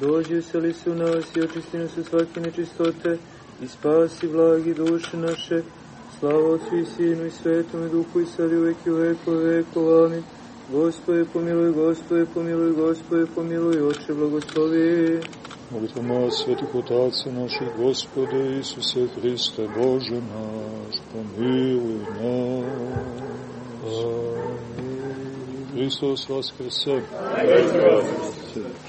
Dođi useli se u nas i očisti nas u svake nečistote i spasi blagi duše naše. Slava Otcu i Sinu i Svetom i Duhu i sad i uvek i uvek i uvek. Amin. Gospode pomiluj, Gospode pomiluj, Gospode pomiluj, Oče blagoslovi. Molitvama svetih otaca naših Gospode Isuse Hriste, Bože naš, pomiluj nas. Amin. Hristos Vaskrse. Amin.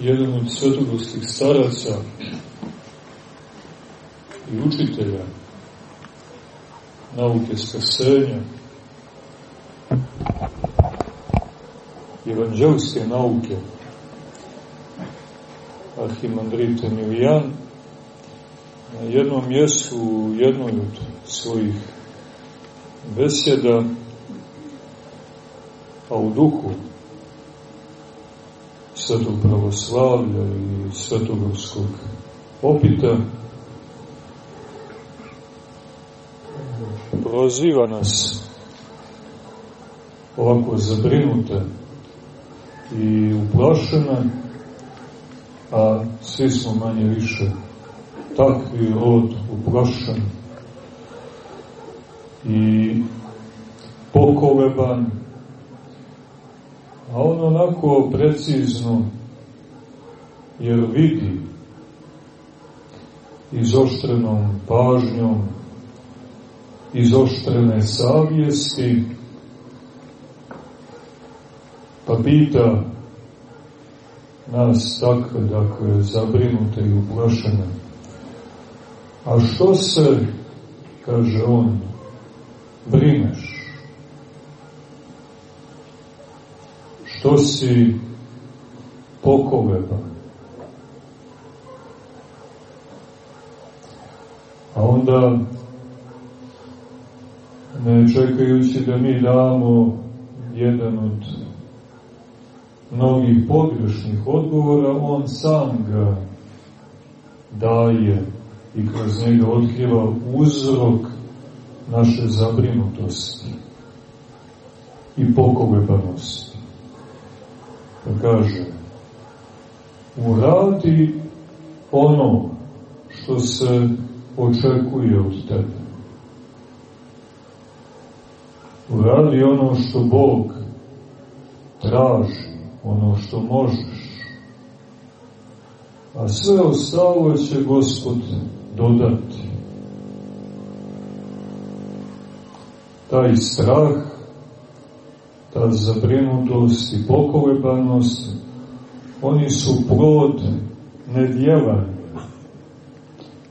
Jedan od svetogorskih staraca i učitelja nauke spasenja, evanđelske nauke, arhimandrit Emilijan, na jednom mjestu, u jednoj od svojih besjeda, a u duhu svetog pravoslavlja i svetogorskog opita, proziva nas. Ovako zabrinute i uplašene, a svi smo manje više takvi rod uplašen i pokoleban, a on onako precizno, jer vidi izoštrenom pažnjom, izoštrene savjesti, pa pita nas takve, dakle, zabrinute i uplašene. A što se, kaže on, brineš? Što si pokoleban? A onda ne čekajući da mi damo jedan od mnogih pogrešnih odgovora, on sam ga daje i kroz njega otkriva uzrok naše zabrinutosti i pokolebanosti. Pa kaže, uradi ono što se očekuje od tebe uradi ono što Bog traži, ono što možeš. A sve ostalo će Gospod dodati. Taj strah, ta zabrinutost i pokolebanost, oni su plod nedjelanja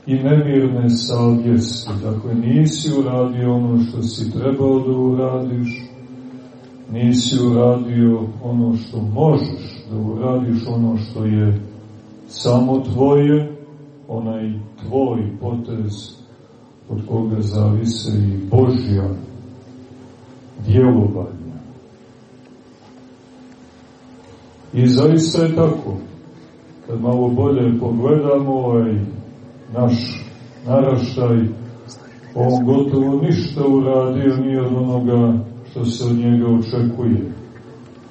i nemirne savjesti. Dakle, nisi uradio ono što si trebao da uradiš, nisi uradio ono što možeš da uradiš, ono što je samo tvoje, onaj tvoj potez od koga zavise i Božja djelovanja. I zaista je tako. Kad malo bolje pogledamo ovaj naš naraštaj, on gotovo ništa uradio ni od onoga što se od njega očekuje.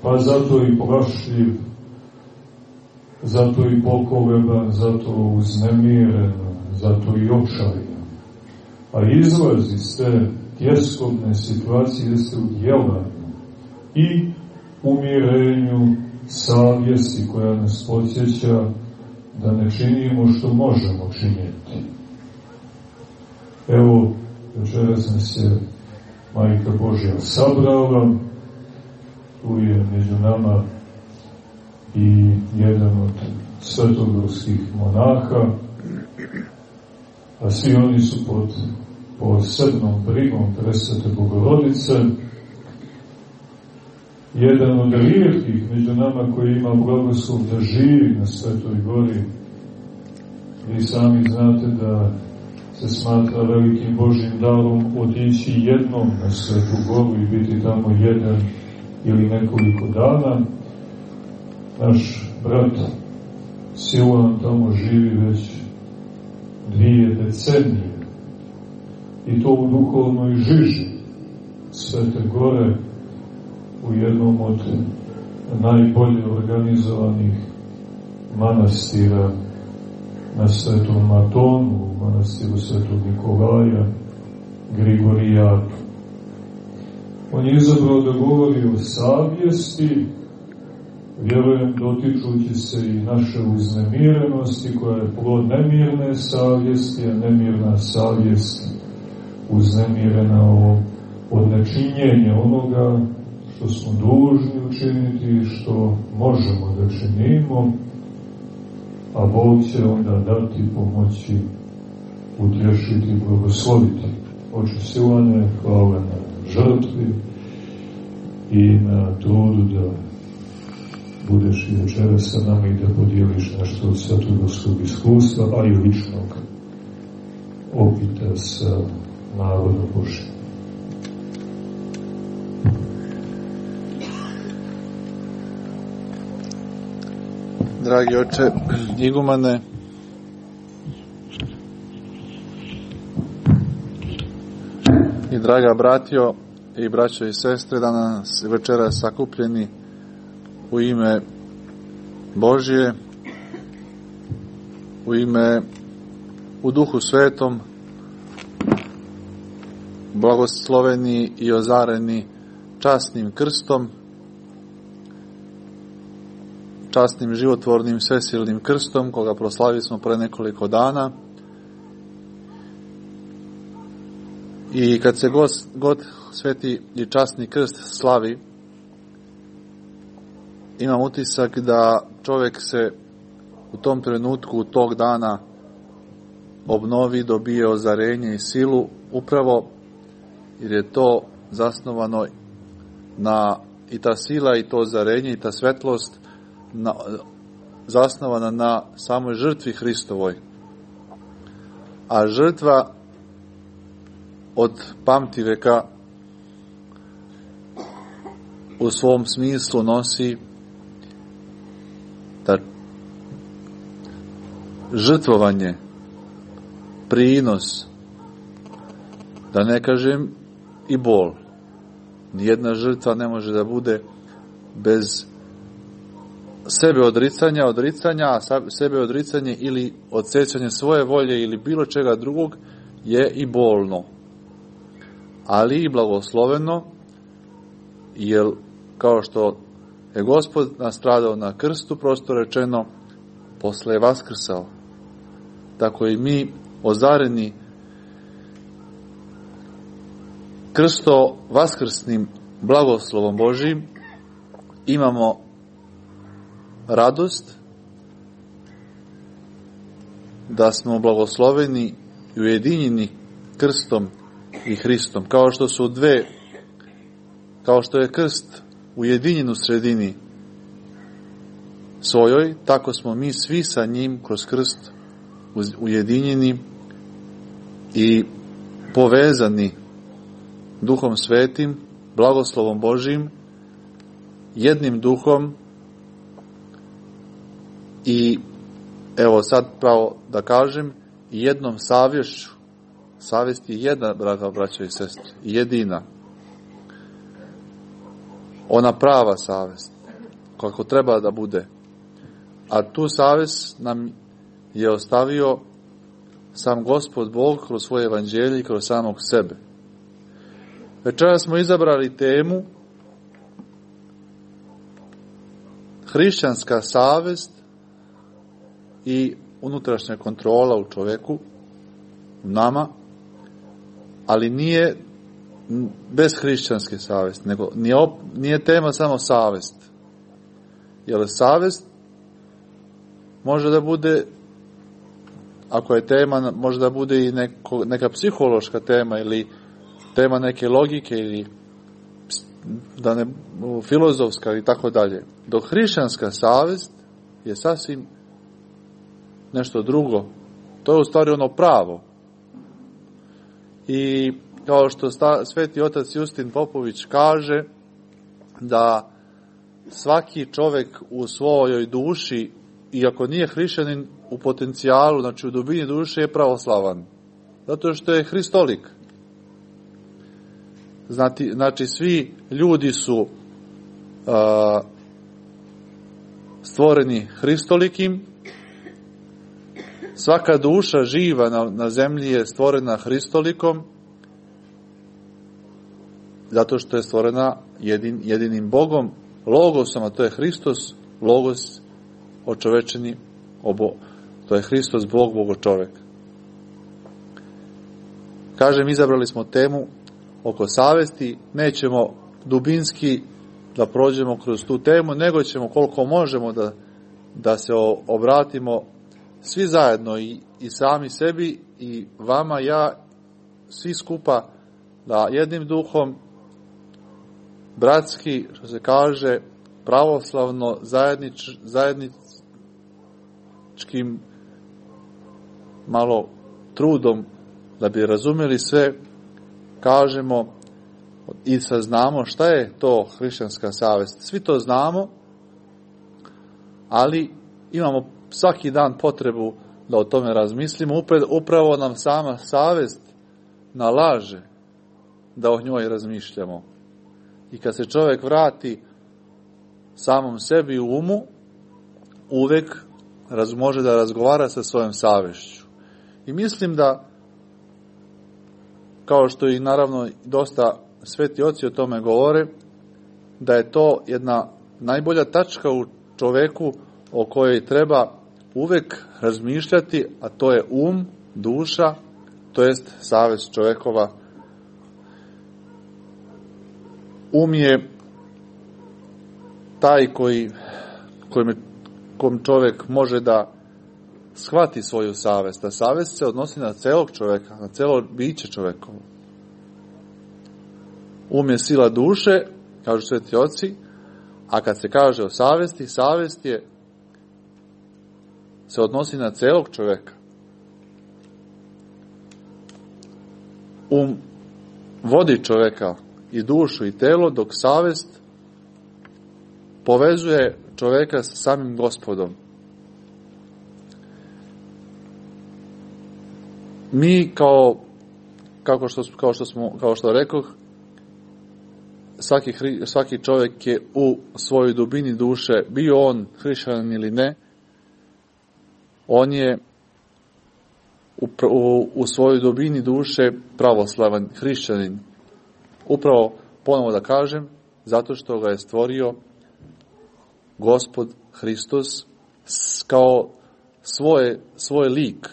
Pa zato i plašljiv, zato i pokoleban, zato uznemiren, zato i očajan. A izlaz iz te tjeskobne situacije jeste u djelanju i umirenju savjesti koja nas podsjeća da ne činimo što možemo činiti. Evo, večeras nas je Majka Božja sabrala, tu je među nama i jedan od svetogorskih monaha, a svi oni su pod posebnom brigom presvete Bogorodice, jedan od rijetkih među nama koji ima blagoslov da živi na Svetoj gori. Vi sami znate da se smatra velikim Božim darom otići jednom na Svetu goru i biti tamo jedan ili nekoliko dana. Naš brat Silan tamo živi već dvije decenije i to u duhovnoj žiži Svete Gore u jednom od najbolje organizovanih manastira na Svetom Matonu, u manastiru Svetog Nikolaja, Grigorijatu. On je izabrao da govori o savjesti, vjerujem dotičući se i naše uznemirenosti koja je plod nemirne savjesti, a nemirna savjest uznemirena od nečinjenja onoga što smo dužni učiniti što možemo da činimo, a Bog će onda dati pomoći, utješiti blagosloviti. Oče Silane, hvala na žrtvi i na trudu da budeš i večera sa nama i da podijeliš nešto od svetogorskog iskustva, a i ličnog opita sa narodom Božim. Dragi oče igumane, i draga bratio i braćo i sestre, danas večera sakupljeni u ime Božije, u ime u duhu svetom, blagosloveni i ozareni časnim krstom, časnim životvornim svesilnim krstom, koga proslavili smo pre nekoliko dana. I kad se god, god sveti i časni krst slavi, imam utisak da čovjek se u tom trenutku, tog dana obnovi, dobije ozarenje i silu, upravo jer je to zasnovano na i ta sila i to ozarenje i ta svetlost na, zasnovana na samoj žrtvi Hristovoj. A žrtva od pamti veka u svom smislu nosi da žrtvovanje, prinos, da ne kažem i bol. Nijedna žrtva ne može da bude bez sebe odricanja, odricanja, sebe odricanje ili odsećanje svoje volje ili bilo čega drugog je i bolno. Ali i blagosloveno, jer kao što je gospod nastradao na krstu, prosto rečeno, posle je vaskrsao. Tako i mi, ozareni krsto vaskrsnim blagoslovom Božim, imamo radost da smo blagosloveni i ujedinjeni krstom i Hristom. Kao što su dve, kao što je krst ujedinjen u sredini svojoj, tako smo mi svi sa njim kroz krst ujedinjeni i povezani duhom svetim, blagoslovom Božim, jednim duhom i evo sad pravo da kažem jednom savješću savjest je jedna, draga braćo i sestre, jedina. Ona prava savjest, kako treba da bude. A tu savjest nam je ostavio sam gospod Bog kroz svoje evanđelje i kroz samog sebe. Večera smo izabrali temu hrišćanska savest i unutrašnja kontrola u čoveku, u nama, ali nije bez hrišćanske savesti, nego nije, op, nije tema samo savest. Jer savest može da bude, ako je tema, može da bude i neko, neka psihološka tema ili tema neke logike ili da ne, filozofska i tako dalje. Dok hrišćanska savest je sasvim nešto drugo. To je u stvari ono pravo. I kao što sta, sveti otac Justin Popović kaže da svaki čovek u svojoj duši, iako nije hrišćanin u potencijalu, znači u dubini duše je pravoslavan. Zato što je hristolik. znači, znači svi ljudi su a, stvoreni Hristolikim, svaka duša živa na, na zemlji je stvorena Hristolikom, zato što je stvorena jedin, jedinim Bogom, Logosom, a to je Hristos, Logos očovečeni, obo, to je Hristos, Bog, Bogo čovek. Kažem, izabrali smo temu oko savesti, nećemo dubinski da prođemo kroz tu temu, nego ćemo koliko možemo da, da se obratimo svi zajedno i, i sami sebi i vama, ja, svi skupa da jednim duhom bratski, što se kaže, pravoslavno zajednič, zajedničkim malo trudom da bi razumeli sve, kažemo i saznamo šta je to hrišćanska savest. Svi to znamo, ali imamo svaki dan potrebu da o tome razmislimo. Upravo nam sama savest nalaže da o njoj razmišljamo. I kad se čovjek vrati samom sebi u umu, uvek raz, može da razgovara sa svojom savešću. I mislim da, kao što i naravno dosta sveti oci o tome govore, da je to jedna najbolja tačka u čoveku o kojoj treba uvek razmišljati, a to je um, duša, to jest savest čovekova. Um je taj koji, kojim, kom čovek može da shvati svoju savest. A savest se odnosi na celog čoveka, na celo biće čovekovo. Um je sila duše, kažu sveti oci, a kad se kaže o savesti, savest je se odnosi na celog čoveka. Um vodi čoveka i dušu i telo, dok savest povezuje čoveka sa samim gospodom. Mi kao kako što, kao što smo kao što rekoh svaki, svaki čovjek je u svojoj dubini duše bio on hrišćanin ili ne on je u, u, u svojoj dubini duše pravoslavan hrišćanin upravo ponovo da kažem zato što ga je stvorio gospod Hristos kao svoje, svoj lik.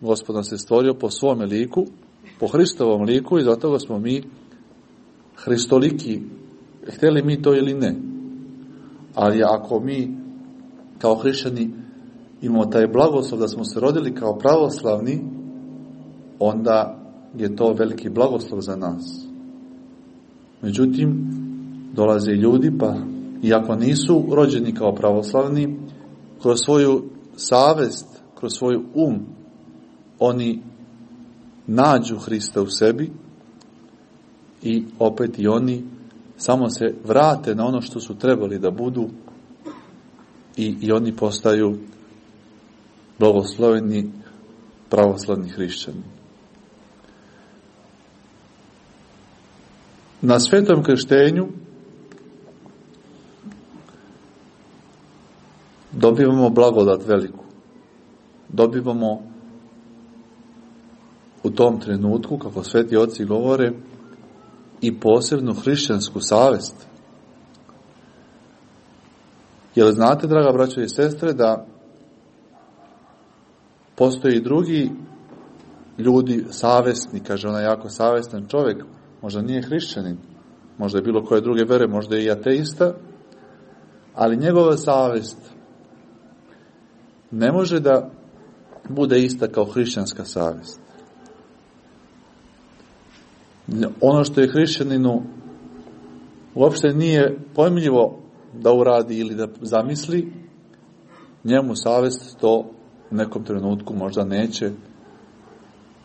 Gospod nas je stvorio po svome liku, po Hristovom liku i zato ga smo mi Hristoliki, hteli mi to ili ne. Ali ako mi kao hrišćani imamo taj blagoslov da smo se rodili kao pravoslavni, onda je to veliki blagoslov za nas. Međutim, dolaze ljudi pa iako nisu rođeni kao pravoslavni, kroz svoju savest, kroz svoj um, oni nađu Hrista u sebi i opet i oni samo se vrate na ono što su trebali da budu i, i oni postaju blagosloveni pravoslavni hrišćani. Na svetom krštenju dobivamo blagodat veliku. Dobivamo u tom trenutku, kako sveti oci govore, i posebnu hrišćansku savest. Jer znate, draga braćo i sestre, da postoji drugi ljudi savesni, kaže ona jako savestan čovjek, možda nije hrišćanin, možda je bilo koje druge vere, možda je i ateista, ali njegova savest ne može da bude ista kao hrišćanska savest. Ono što je hrišćaninu uopšte nije pojmljivo da uradi ili da zamisli, njemu savest to u nekom trenutku možda neće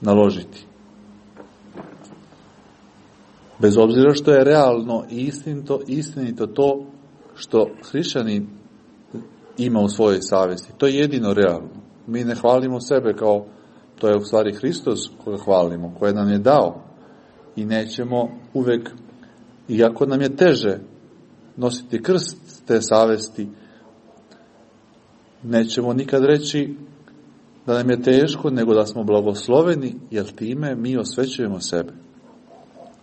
naložiti. Bez obzira što je realno i istinito, istinito to što hrišćanin ima u svojoj savesti. To je jedino realno. Mi ne hvalimo sebe kao, to je u stvari Hristos koga hvalimo, koje nam je dao. i nećemo uvek, iako nam je teže nositi krst te savesti, nećemo nikad reći da nam je teško, nego da smo blagosloveni, jer time mi osvećujemo sebe.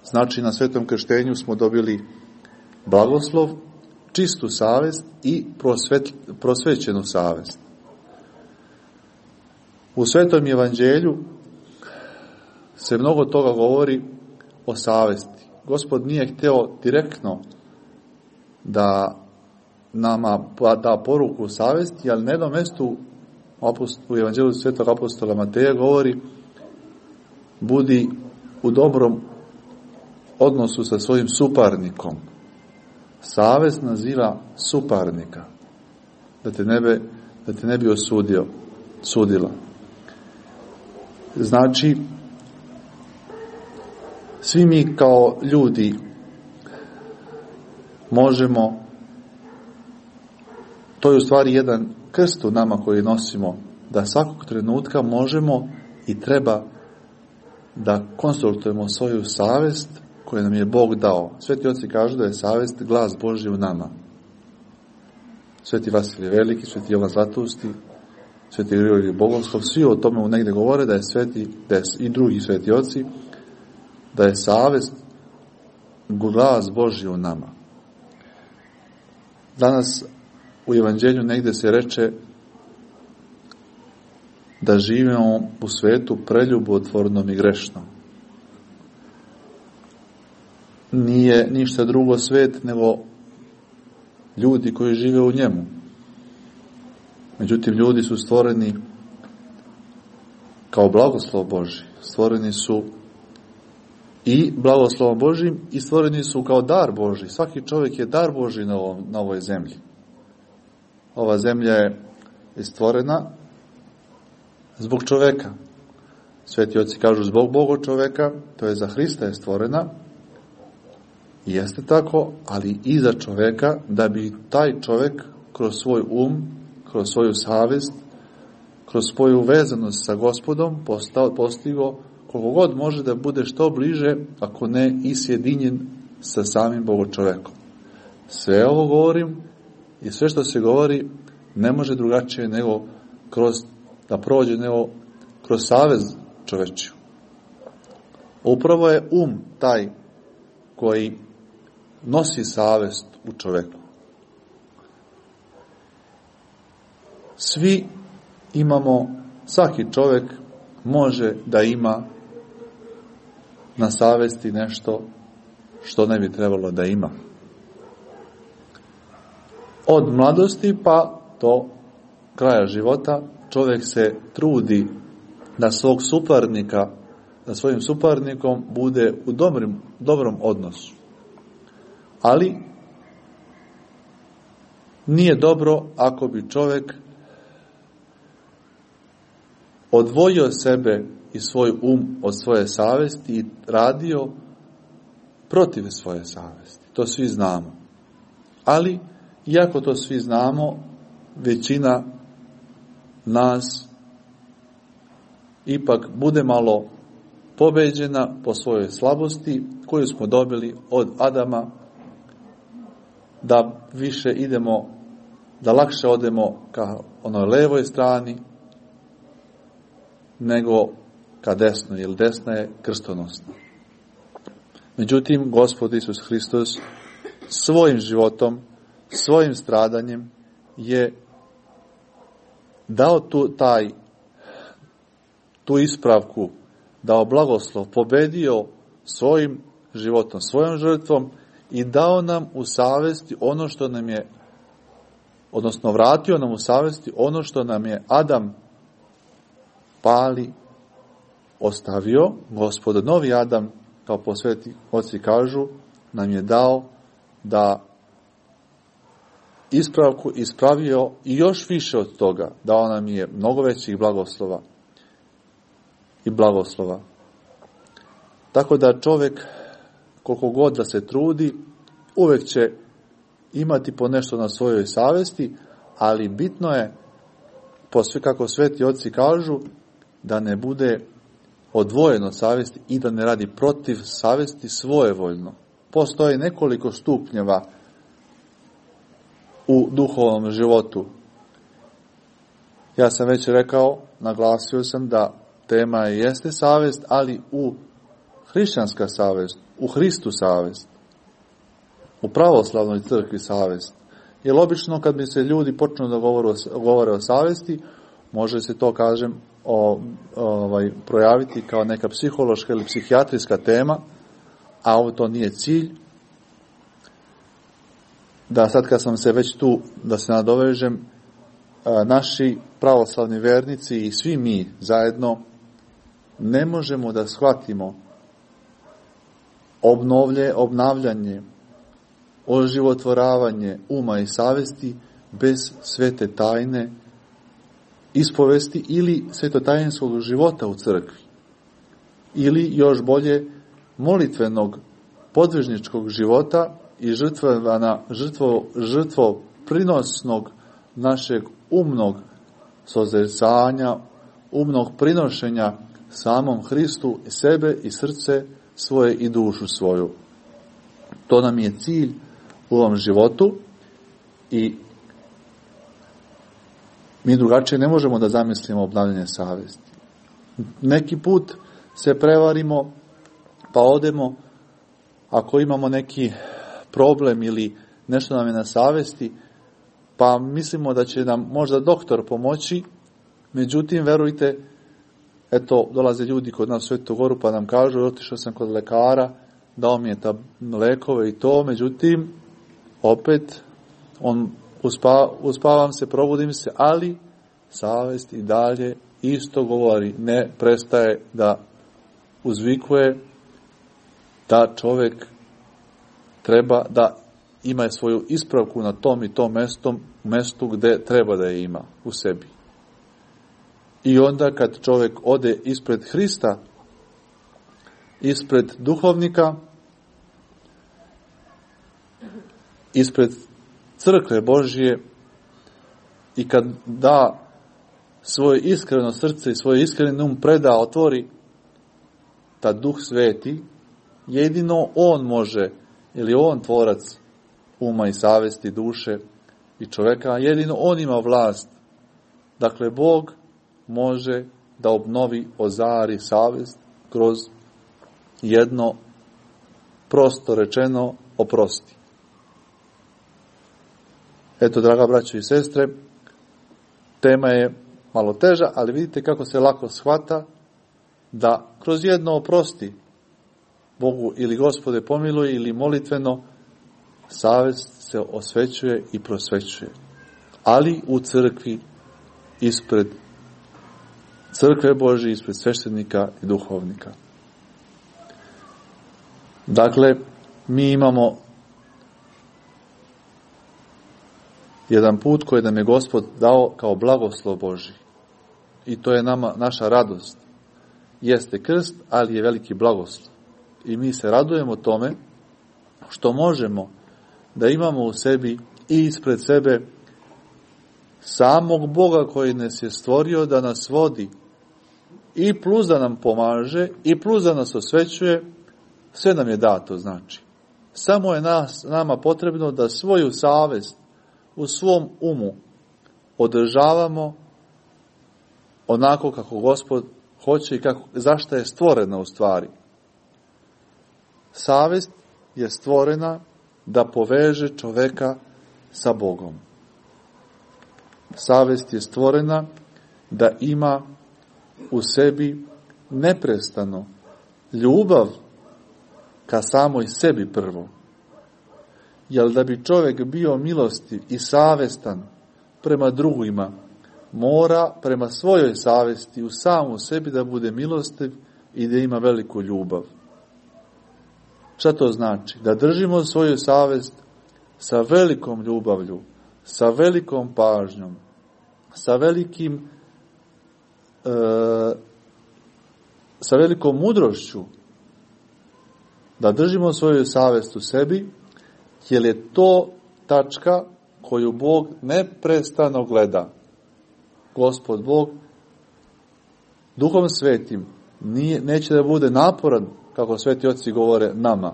Znači, na svetom krštenju smo dobili blagoslov, čistu savest i prosvet, prosvećenu savest. U svetom evanđelju se mnogo toga govori o savesti. Gospod nije hteo direktno da nama pa da poruku savesti, ali na jednom mestu u evanđelju svetog apostola Mateja govori budi u dobrom odnosu sa svojim suparnikom. Savest naziva suparnika. Da te ne bi, da te ne bi osudio, sudila. Znači, svi mi kao ljudi možemo, to je u stvari jedan krst u nama koji nosimo, da svakog trenutka možemo i treba da konsultujemo svoju savest koju nam je Bog dao. Sveti oci kažu da je savest glas Božji u nama. Sveti Vasilij Veliki, Sveti Jovan Zlatusti, Sveti Grigorij Bogoslov, svi o tome u negde govore da je sveti, da je i drugi sveti oci, da je savest glas Božji u nama. Danas u evanđelju negde se reče da živimo u svetu preljubotvornom i grešnom. Nije ništa drugo svet nego ljudi koji žive u njemu. Međutim, ljudi su stvoreni kao blagoslov Boži. Stvoreni su i blagoslovom Božim i stvoreni su kao dar Boži. Svaki čovjek je dar Boži na, na ovoj zemlji. Ova zemlja je stvorena zbog čoveka. Sveti oci kažu zbog Boga čoveka, to je za Hrista je stvorena, jeste tako, ali i za čoveka, da bi taj čovek kroz svoj um, kroz svoju savest, kroz svoju vezanost sa gospodom postao, postigo koliko god može da bude što bliže, ako ne i sjedinjen sa samim Bogočovekom. Sve ovo govorim i sve što se govori ne može drugačije nego kroz, da prođe nego kroz savez čovečiju. Upravo je um taj koji nosi savest u čoveku. Svi imamo, svaki čovek može da ima na savesti nešto što ne bi trebalo da ima. Od mladosti pa do kraja života čovjek se trudi da svog suparnika, da svojim suparnikom bude u dobrim, dobrom odnosu. Ali nije dobro ako bi čovjek odvojio sebe i svoj um od svoje savesti i radio protiv svoje savesti. To svi znamo. Ali, iako to svi znamo, većina nas ipak bude malo pobeđena po svojoj slabosti koju smo dobili od Adama da više idemo, da lakše odemo ka onoj levoj strani nego ka desnoj, jer desna je krstonosna. Međutim, Gospod Isus Hristos svojim životom, svojim stradanjem je dao tu, taj, tu ispravku, dao blagoslov, pobedio svojim životom, svojom žrtvom i dao nam u savesti ono što nam je, odnosno vratio nam u savesti ono što nam je Adam pali ostavio, gospod novi Adam, kao posveti oci kažu, nam je dao da ispravku ispravio i još više od toga, dao nam je mnogo većih blagoslova i blagoslova. Tako da čovjek, koliko god da se trudi, uvek će imati po nešto na svojoj savesti, ali bitno je, po sve kako sveti oci kažu, da ne bude odvojen od savesti i da ne radi protiv savesti svojevoljno. Postoje nekoliko stupnjeva u duhovnom životu. Ja sam već rekao, naglasio sam da tema je jeste savest, ali u hrišćanska savest, u Hristu savest, u pravoslavnoj crkvi savest. Jer obično kad bi se ljudi počnu da govore o, govore o savesti, može se to, kažem, o, ovaj, projaviti kao neka psihološka ili psihijatrijska tema, a ovo to nije cilj. Da sad kad sam se već tu, da se nadovežem, naši pravoslavni vernici i svi mi zajedno ne možemo da shvatimo obnovlje, obnavljanje, oživotvoravanje uma i savesti bez svete tajne ispovesti ili svetotajenskog života u crkvi. Ili još bolje molitvenog podvižničkog života i žrtvovana, žrtvo, žrtvo prinosnog našeg umnog sozecanja, umnog prinošenja samom Hristu sebe i srce svoje i dušu svoju. To nam je cilj u ovom životu i mi drugačije ne možemo da zamislimo obnavljanje savesti. Neki put se prevarimo, pa odemo, ako imamo neki problem ili nešto nam je na savesti, pa mislimo da će nam možda doktor pomoći, međutim, verujte, eto, dolaze ljudi kod nas u Svetu Goru pa nam kažu, otišao sam kod lekara, dao mi je ta lekove i to, međutim, opet, on uspa, uspavam se, probudim se, ali savest i dalje isto govori, ne prestaje da uzvikuje. Da čovek treba da ima svoju ispravku na tom i tom mestom, mestu gde treba da je ima u sebi. I onda kad čovek ode ispred Hrista, ispred duhovnika, ispred crkve Božije i kad da svoje iskreno srce i svoje iskreni um preda, otvori, ta duh sveti, jedino on može, ili on tvorac uma i savesti duše i čoveka, jedino on ima vlast. Dakle, Bog može da obnovi, ozari savest kroz jedno prosto rečeno oprosti. Eto, draga braćo i sestre, tema je malo teža, ali vidite kako se lako shvata da kroz jedno oprosti Bogu ili gospode pomiluje ili molitveno savest se osvećuje i prosvećuje. Ali u crkvi ispred crkve Bože, ispred sveštenika i duhovnika. Dakle, mi imamo jedan put koji nam je Gospod dao kao blagoslov Boži. I to je nama naša radost. Jeste krst, ali je veliki blagoslov. I mi se radujemo tome što možemo da imamo u sebi i ispred sebe samog Boga koji nas je stvorio da nas vodi i plus da nam pomaže i plus da nas osvećuje, sve nam je dato znači. Samo je nas, nama potrebno da svoju savest u svom umu održavamo onako kako gospod hoće i kako, zašto je stvorena u stvari. Savest je stvorena da poveže čoveka sa Bogom. Savest je stvorena da ima u sebi neprestano ljubav ka samoj sebi prvo Jel da bi čovek bio milosti i savestan prema drugima, mora prema svojoj savesti u samu sebi da bude milostiv i da ima veliku ljubav. Šta to znači? Da držimo svoju savest sa velikom ljubavlju, sa velikom pažnjom, sa velikim e, sa velikom mudrošću da držimo svoju savest u sebi jer je to tačka koju Bog neprestano gleda. Gospod Bog Duhom Svetim nije, neće da bude naporan, kako sveti oci govore, nama,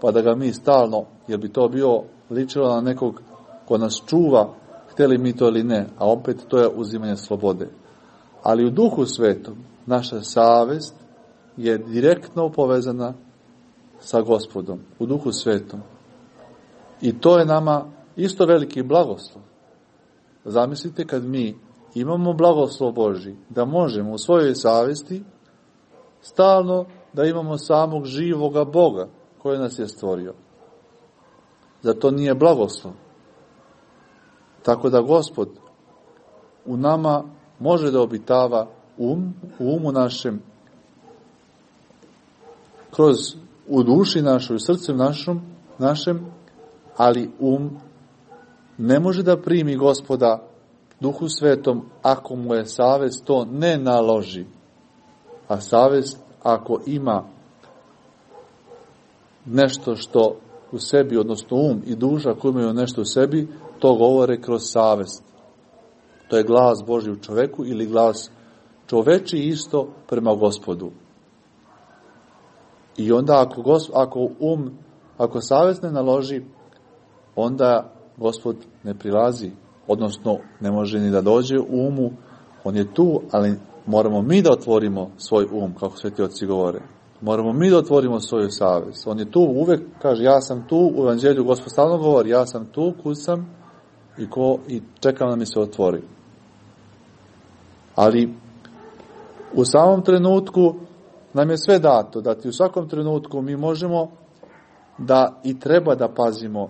pa da ga mi stalno, jer bi to bio ličilo na nekog ko nas čuva, hteli mi to ili ne, a opet to je uzimanje slobode. Ali u duhu svetom, naša savest je direktno povezana sa gospodom, u duhu svetom. I to je nama isto veliki blagoslov. Zamislite kad mi imamo blagoslov Boži, da možemo u svojoj savesti stalno da imamo samog živoga Boga koji nas je stvorio. Zato nije blagoslov. Tako da Gospod u nama može da obitava um, u umu našem, kroz u duši našoj, u srcu našom, našem, ali um ne može da primi gospoda duhu svetom ako mu je savest to ne naloži. A savest ako ima nešto što u sebi, odnosno um i duša koji imaju nešto u sebi, to govore kroz savest. To je glas Boži u čoveku ili glas čoveči isto prema gospodu. I onda ako, gos, ako um, ako savest ne naloži, onda gospod ne prilazi, odnosno ne može ni da dođe u umu, on je tu, ali moramo mi da otvorimo svoj um, kako sveti oci govore. Moramo mi da otvorimo svoju savest. On je tu, uvek kaže, ja sam tu, u evanđelju gospod stalno govori, ja sam tu, kusam i, ko, i čekam da mi se otvori. Ali u samom trenutku nam je sve dato, da ti u svakom trenutku mi možemo da i treba da pazimo.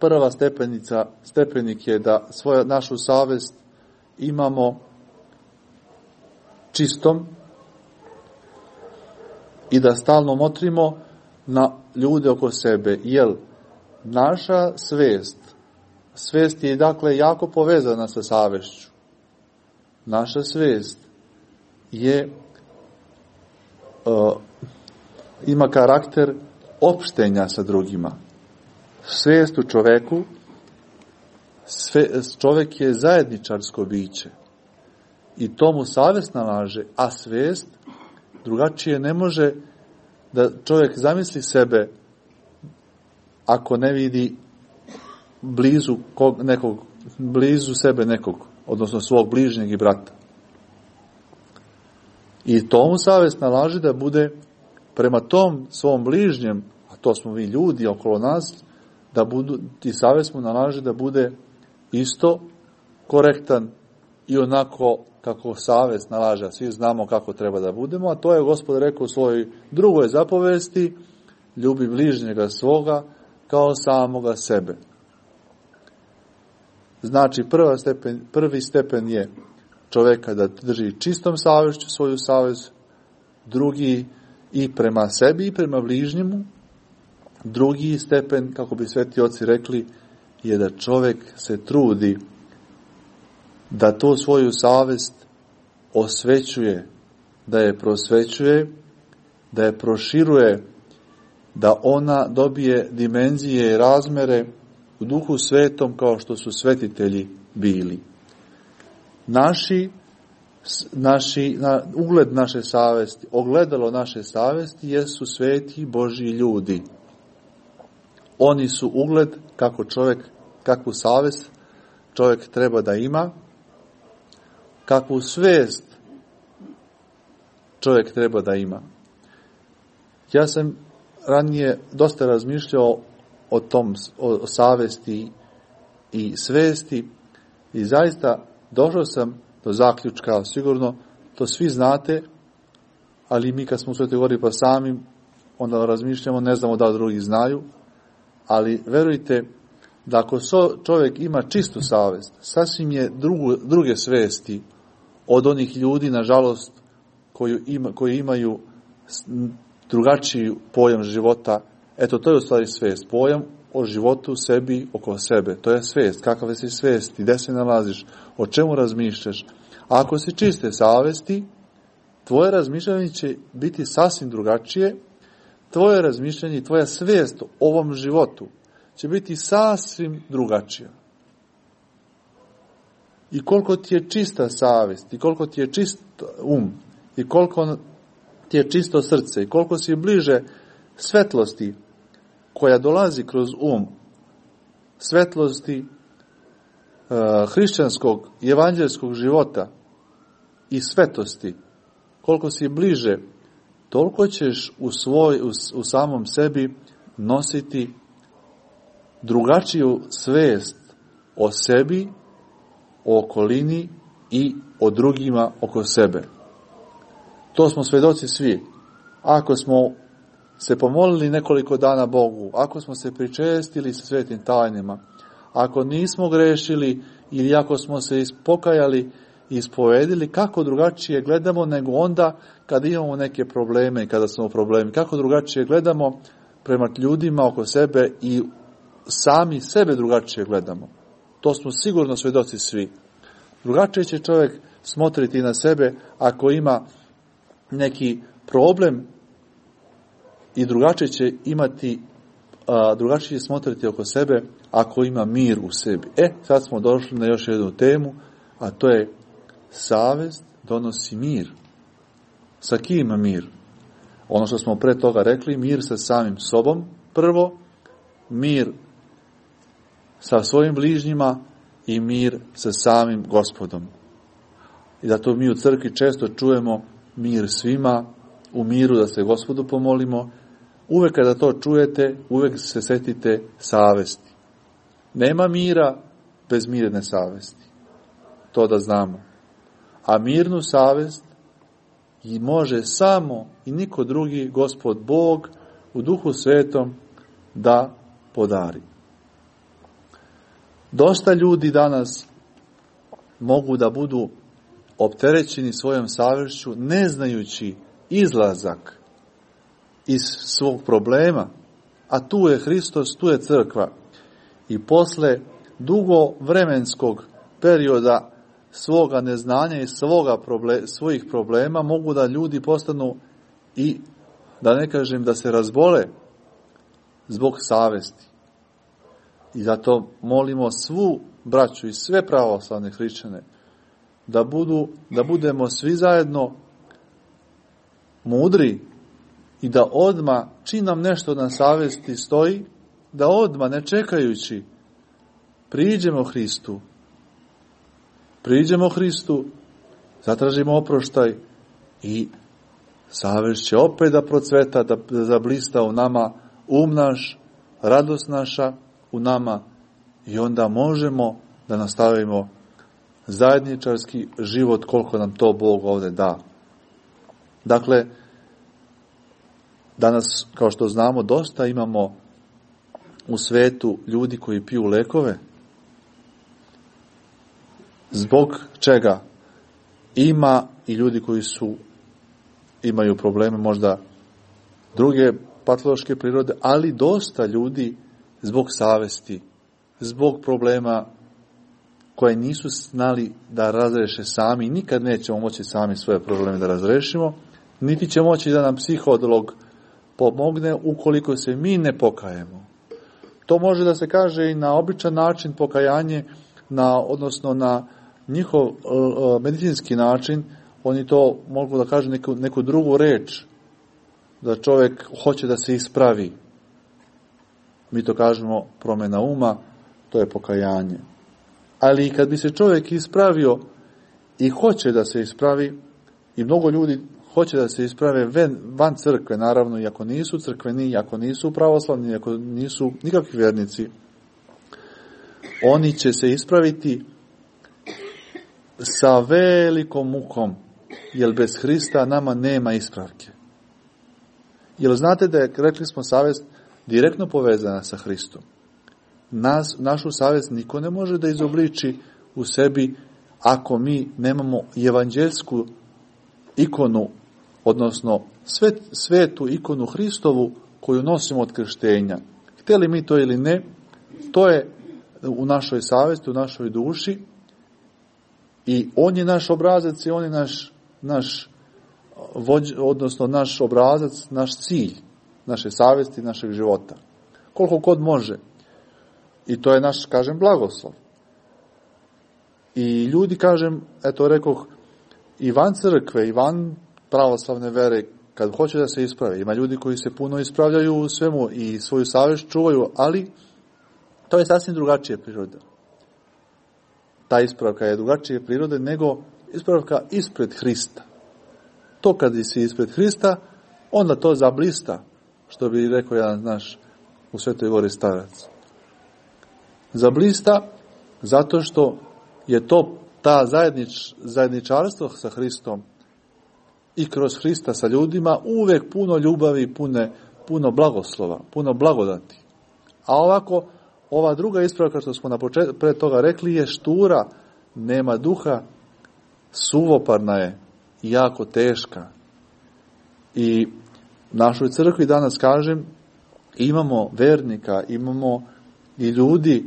Prva stepenica, stepenik je da svoju našu savest imamo čistom i da stalno motrimo na ljude oko sebe, jer naša svest, svest je dakle jako povezana sa savešću. Naša svest je uh, ima karakter opštenja sa drugima. Svest u čoveku, sve, čovek je zajedničarsko biće i to mu savest nalaže, a svest drugačije ne može da čovjek zamisli sebe ako ne vidi blizu kog, nekog, blizu sebe nekog, odnosno svog bližnjeg i brata. I to mu savest nalaže da bude prema tom svom bližnjem, a to smo vi ljudi okolo nas, da budu, ti savest mu nalaže da bude isto korektan i onako kako savest nalaže, svi znamo kako treba da budemo, a to je gospod rekao u svojoj drugoj zapovesti, ljubi bližnjega svoga kao samoga sebe. Znači, prva stepen, prvi stepen je čoveka da drži čistom savešću svoju savest, drugi i prema sebi i prema bližnjemu, drugi stepen, kako bi sveti oci rekli, je da čovek se trudi da to svoju savest osvećuje, da je prosvećuje, da je proširuje, da ona dobije dimenzije i razmere u duhu svetom kao što su svetitelji bili. Naši, naši na, ugled naše savesti, ogledalo naše savesti jesu sveti Božji ljudi. Oni su ugled kako čovjek, kakvu savest čovjek treba da ima, kakvu svest čovjek treba da ima. Ja sam ranije dosta razmišljao o tom, o, savesti i svesti i zaista došao sam do zaključka, sigurno to svi znate, ali mi kad smo u Svetoj Gori pa samim, onda razmišljamo, ne znamo da drugi znaju, ali verujte da ako so, čovjek ima čistu savest, sasvim je drugu, druge svesti od onih ljudi, nažalost, koji, ima, koji imaju drugačiji pojam života. Eto, to je u stvari svest. Pojam o životu sebi, oko sebe. To je svest. Kakav si svest? Gde se nalaziš? O čemu razmišljaš? A ako si čiste savesti, tvoje razmišljanje će biti sasvim drugačije. Tvoje razmišljanje i tvoja svest o ovom životu će biti sasvim drugačija i koliko ti je čista savest i koliko ti je čist um i koliko ti je čisto srce i koliko si bliže svetlosti koja dolazi kroz um, svetlosti uh, hrišćanskog i evanđelskog života i svetosti, koliko si bliže, toliko ćeš u, svoj, u, u samom sebi nositi drugačiju svest o sebi, o okolini i o drugima oko sebe. To smo svedoci svi. Ako smo se pomolili nekoliko dana Bogu, ako smo se pričestili sa svetim tajnima, ako nismo grešili ili ako smo se ispokajali i ispovedili, kako drugačije gledamo nego onda kada imamo neke probleme i kada smo u problemi. Kako drugačije gledamo prema ljudima oko sebe i sami sebe drugačije gledamo. To smo sigurno svedoci svi. Drugačije će čovjek smotriti na sebe ako ima neki problem i drugačije će imati a, drugačije smotriti oko sebe ako ima mir u sebi. E, sad smo došli na još jednu temu, a to je savest donosi mir. Sa kim mir? Ono što smo pre toga rekli, mir sa samim sobom, prvo, mir sa svojim bližnjima i mir sa samim gospodom. I da to mi u crkvi često čujemo mir svima, u miru da se gospodu pomolimo, uvek kada to čujete, uvek se setite savesti. Nema mira bez mirne savesti. To da znamo. A mirnu savest i može samo i niko drugi, gospod Bog, u duhu svetom da podari. Dosta ljudi danas mogu da budu opterećeni svojom savješću ne znajući izlazak iz svog problema, a tu je Hristos, tu je crkva. I posle dugo vremenskog perioda svoga neznanja i svoga proble, svojih problema mogu da ljudi postanu i da ne kažem da se razbole zbog savesti. I zato molimo svu braću i sve pravoslavne hrišćane da, budu, da budemo svi zajedno mudri i da odma, čim nam nešto na savesti stoji, da odma, ne čekajući, priđemo Hristu. Priđemo Hristu, zatražimo oproštaj i savest će opet da procveta, da, da zablista u nama um naš, radost naša u nama i onda možemo da nastavimo zajedničarski život koliko nam to Bog ovde da. Dakle, danas, kao što znamo, dosta imamo u svetu ljudi koji piju lekove. Zbog čega? Ima i ljudi koji su imaju probleme možda druge patološke prirode, ali dosta ljudi zbog savesti, zbog problema koje nisu znali da razreše sami, nikad nećemo moći sami svoje probleme da razrešimo, niti će moći da nam psiholog pomogne ukoliko se mi ne pokajemo. To može da se kaže i na običan način pokajanje, na, odnosno na njihov uh, medicinski način, oni to mogu da kažu neku, neku drugu reč, da čovek hoće da se ispravi. Mi to kažemo promena uma, to je pokajanje. Ali kad bi se čovjek ispravio i hoće da se ispravi, i mnogo ljudi hoće da se isprave ven, van crkve, naravno, i ako nisu crkveni, i ako nisu pravoslavni, i ako nisu nikakvi vernici, oni će se ispraviti sa velikom mukom, jer bez Hrista nama nema ispravke. Jer znate da je, rekli smo, savest direktno povezana sa Hristom. Nas, našu savest niko ne može da izobliči u sebi ako mi nemamo evanđelsku ikonu, odnosno svet, svetu ikonu Hristovu koju nosimo od krštenja. Hteli mi to ili ne, to je u našoj savesti, u našoj duši i on je naš obrazac i on je naš, naš vođ, odnosno naš obrazac, naš cilj naše savesti, našeg života. Koliko kod može. I to je naš, kažem, blagoslov. I ljudi, kažem, eto rekoh, i van crkve, i van pravoslavne vere, kad hoće da se isprave. Ima ljudi koji se puno ispravljaju u svemu i svoju savjest čuvaju, ali to je sasvim drugačije prirode. Ta ispravka je drugačije prirode nego ispravka ispred Hrista. To kad si ispred Hrista, onda to zablista, što bi rekao jedan naš u Svetoj Gori starac. Zablista zato što je to ta zajednič, zajedničarstvo sa Hristom i kroz Hrista sa ljudima uvek puno ljubavi, pune, puno blagoslova, puno blagodati. A ovako, ova druga ispravka što smo na počet, pre toga rekli je štura, nema duha, suvoparna je i jako teška. I našoj crkvi danas kažem, imamo vernika, imamo i ljudi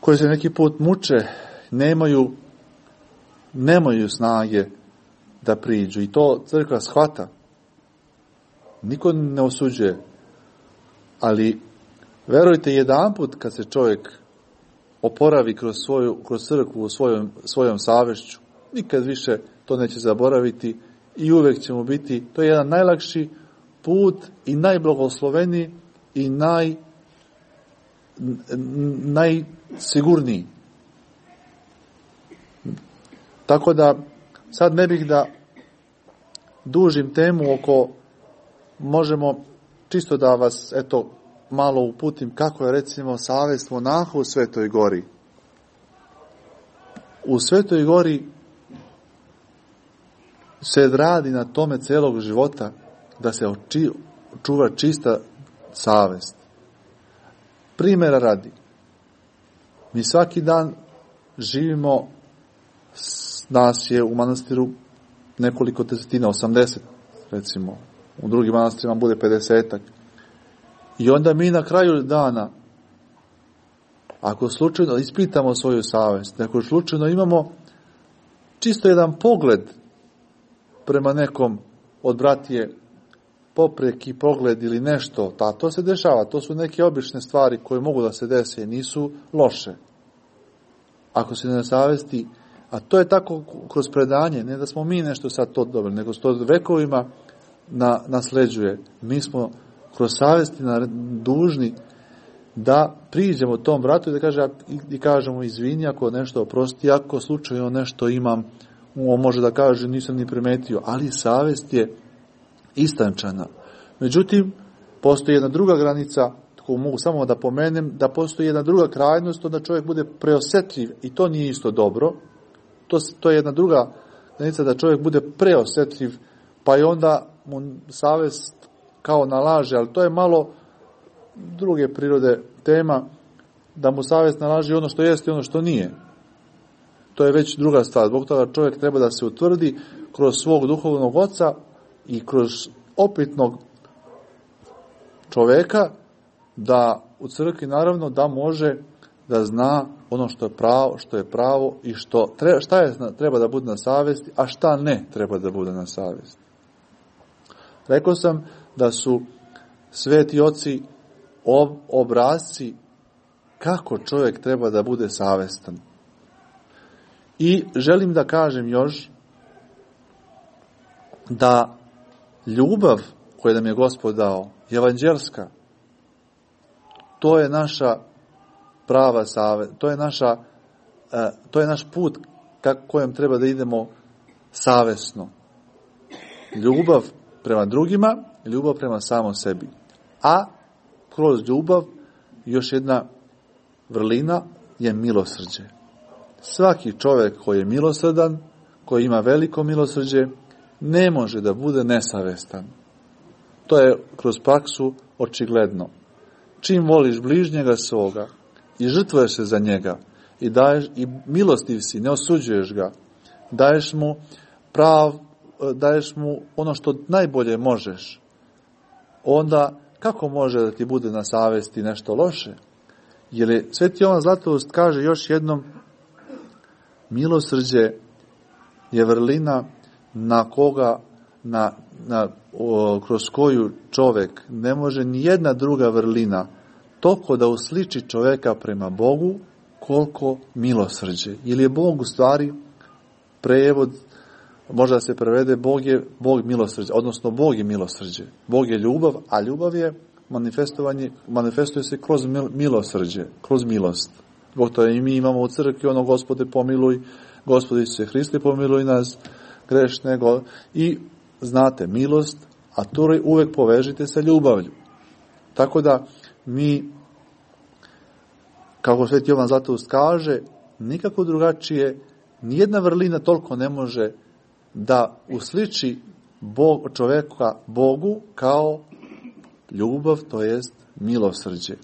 koji se neki put muče, nemaju nemaju snage da priđu i to crkva shvata. Niko ne osuđuje, ali verujte jedan put kad se čovjek oporavi kroz, svoju, kroz crkvu u svojom, svojom savešću, nikad više to neće zaboraviti i uvek će mu biti, to je jedan najlakši put i najblagosloveniji i naj, najsigurniji. Tako da sad ne bih da dužim temu oko možemo čisto da vas eto malo uputim kako je recimo savest monaha u Svetoj gori. U Svetoj gori se radi na tome celog života da se oči, čuva čista savest. Primera radi. Mi svaki dan živimo, nas je u manastiru nekoliko desetina, 80 recimo, u drugim manastirima bude 50 I onda mi na kraju dana, ako slučajno ispitamo svoju savest, ako slučajno imamo čisto jedan pogled prema nekom od bratije popreki pogled ili nešto, ta, to se dešava, to su neke obične stvari koje mogu da se dese, nisu loše. Ako se ne savesti, a to je tako kroz predanje, ne da smo mi nešto sad to dobili, nego to vekovima na, nasleđuje. Mi smo kroz savesti na, dužni da priđemo tom bratu i da kaže, i kažemo izvini ako nešto oprosti, ako slučajno nešto imam, on može da kaže nisam ni primetio, ali savest je istančana. Međutim, postoji jedna druga granica koju mogu samo da pomenem, da postoji jedna druga krajnost, onda čovjek bude preosetljiv i to nije isto dobro. To, to je jedna druga granica da čovjek bude preosetljiv, pa i onda mu savest kao nalaže, ali to je malo druge prirode tema, da mu savest nalaže ono što jeste i ono što nije. To je već druga stvar. Zbog toga čovjek treba da se utvrdi kroz svog duhovnog oca i kroz opitnog čoveka da u crkvi naravno da može da zna ono što je pravo, što je pravo i što treba, šta je treba da bude na savesti, a šta ne treba da bude na savesti. Rekao sam da su sveti oci ob, obrazci kako čovjek treba da bude savestan. I želim da kažem još da ljubav koju nam je Gospod dao, evanđelska, to je naša prava save, to je naša e, to je naš put kojem treba da idemo savesno. Ljubav prema drugima, ljubav prema samom sebi. A kroz ljubav još jedna vrlina je milosrđe. Svaki čovjek koji je milosrdan, koji ima veliko milosrđe, ne može da bude nesavestan. To je kroz praksu očigledno. Čim voliš bližnjega svoga i žrtvuješ se za njega i daješ i milostiv si, ne osuđuješ ga, daješ mu prav, daješ mu ono što najbolje možeš, onda kako može da ti bude na savesti nešto loše? Jer je Sveti Jovan Zlatost kaže još jednom milosrđe je vrlina na koga na, na, o, kroz koju čovek ne može ni jedna druga vrlina toliko da usliči čoveka prema Bogu koliko milosrđe. Ili je Bog u stvari prevod možda se prevede Bog je Bog milosrđe, odnosno Bog je milosrđe. Bog je ljubav, a ljubav je manifestovanje, manifestuje se kroz milosrđe, kroz milost. Zbog toga i mi imamo u crkvi ono gospode pomiluj, gospodi se Hriste pomiluj nas, grešne, go... i znate, milost, a to uvek povežite sa ljubavlju. Tako da mi, kako Sveti Jovan Zlatoust kaže, nikako drugačije, nijedna vrlina toliko ne može da usliči Bog, čoveka Bogu kao ljubav, to jest milosrđe.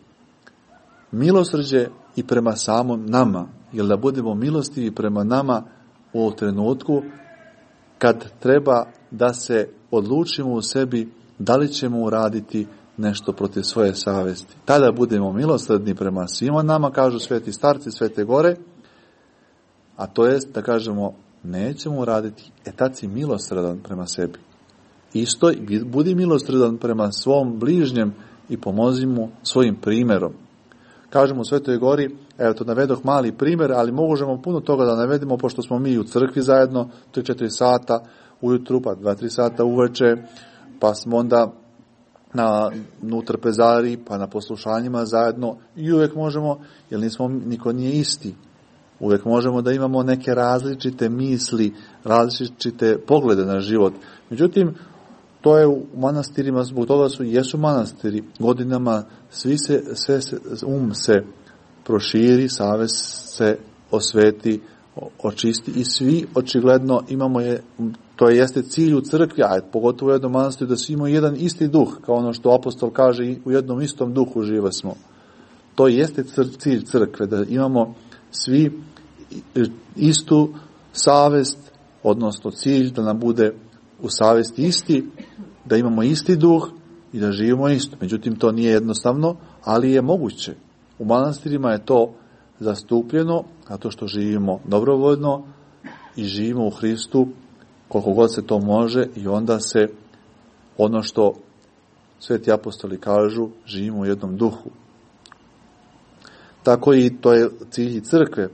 Milosrđe i prema samom nama, jer da budemo milostivi prema nama u ovom trenutku, kad treba da se odlučimo u sebi da li ćemo uraditi nešto protiv svoje savesti. Tada budemo milosrdni prema svima nama, kažu sveti starci, svete gore, a to jest da kažemo nećemo uraditi, e tad si prema sebi. Isto, budi milosredan prema svom bližnjem i pomozi mu svojim primjerom. Kažemo u Svetoj Gori, evo to navedoh mali primjer, ali možemo puno toga da navedemo, pošto smo mi u crkvi zajedno, 3-4 sata ujutru, pa 2-3 sata uveče, pa smo onda na, na trpezari, pa na poslušanjima zajedno i uvek možemo, jer nismo, niko nije isti. Uvek možemo da imamo neke različite misli, različite poglede na život. Međutim, to je u manastirima, zbog toga su, jesu manastiri, godinama svi se, sve se, um se proširi, savez se osveti, očisti i svi očigledno imamo je, to je jeste cilj u crkvi, a pogotovo u jednom manastiru, da svi imaju jedan isti duh, kao ono što apostol kaže, u jednom istom duhu žive smo. To jeste cilj crkve, da imamo svi istu savest, odnosno cilj da nam bude u savesti isti, da imamo isti duh i da živimo isto. Međutim, to nije jednostavno, ali je moguće. U manastirima je to zastupljeno, zato što živimo dobrovoljno i živimo u Hristu koliko god se to može i onda se ono što sveti apostoli kažu, živimo u jednom duhu. Tako i to je cilj crkve,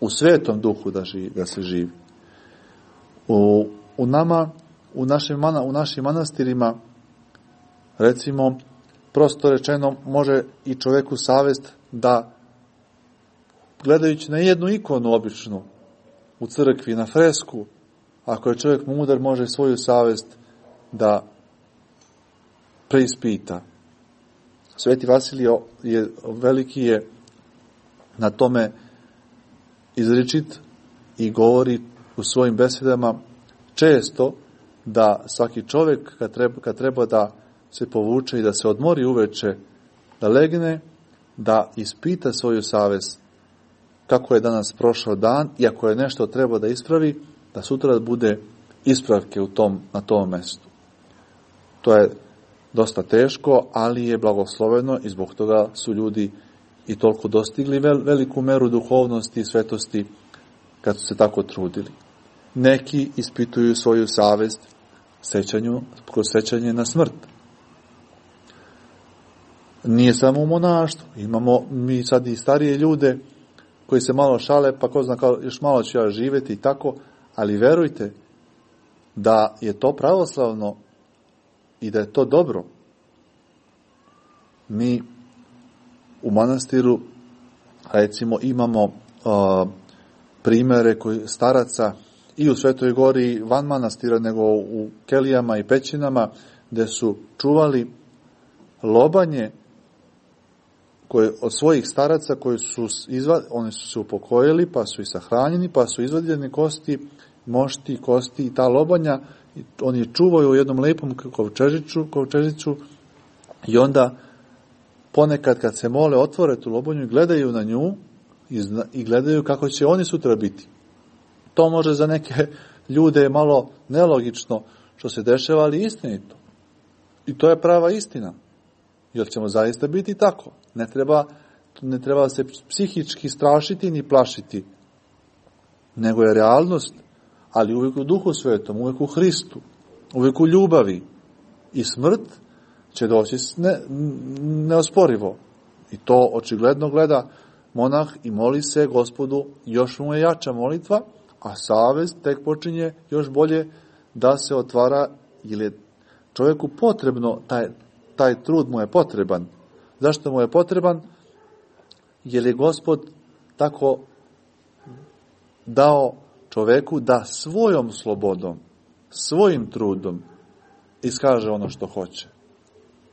u svetom duhu da, živi, da se živi. U, u nama, u našim, mana, u našim manastirima, recimo, prosto rečeno, može i čoveku savest da, gledajući na jednu ikonu običnu, u crkvi, na fresku, ako je čovjek mudar, može svoju savest da preispita. Sveti Vasilio je veliki je na tome izričit i govori u svojim besedama često da svaki čovjek kad treba, kad treba da se povuče i da se odmori uveče, da legne, da ispita svoju savest kako je danas prošao dan i ako je nešto treba da ispravi, da sutra bude ispravke u tom, na tom mestu. To je dosta teško, ali je blagosloveno i zbog toga su ljudi i toliko dostigli veliku meru duhovnosti i svetosti kad su se tako trudili. Neki ispituju svoju savest sećanju, kroz sećanje na smrt. Nije samo u monaštvu. Imamo mi sad i starije ljude koji se malo šale, pa ko zna kao, još malo ću ja živeti i tako, ali verujte da je to pravoslavno i da je to dobro. Mi u manastiru recimo imamo uh, primere koji staraca i u Svetoj gori van manastira nego u kelijama i pećinama gde su čuvali lobanje koje, od svojih staraca koji su izvad, oni su se upokojili pa su i sahranjeni pa su izvadljeni kosti mošti, kosti i ta lobanja oni čuvaju u jednom lepom kovčežiću, kovčežiću i onda ponekad kad se mole otvore tu lobonju i gledaju na nju i gledaju kako će oni sutra biti. To može za neke ljude malo nelogično što se dešava, ali istinito. I to je prava istina. Jer ćemo zaista biti tako. Ne treba, ne treba se psihički strašiti ni plašiti. Nego je realnost, ali uvijek u duhu svetom, uvijek u Hristu, uvijek u ljubavi. I smrt će doći ne, neosporivo. I to očigledno gleda monah i moli se gospodu, još mu je jača molitva, a savest tek počinje još bolje da se otvara ili je čovjeku potrebno, taj, taj trud mu je potreban. Zašto mu je potreban? Je gospod tako dao čoveku da svojom slobodom, svojim trudom iskaže ono što hoće.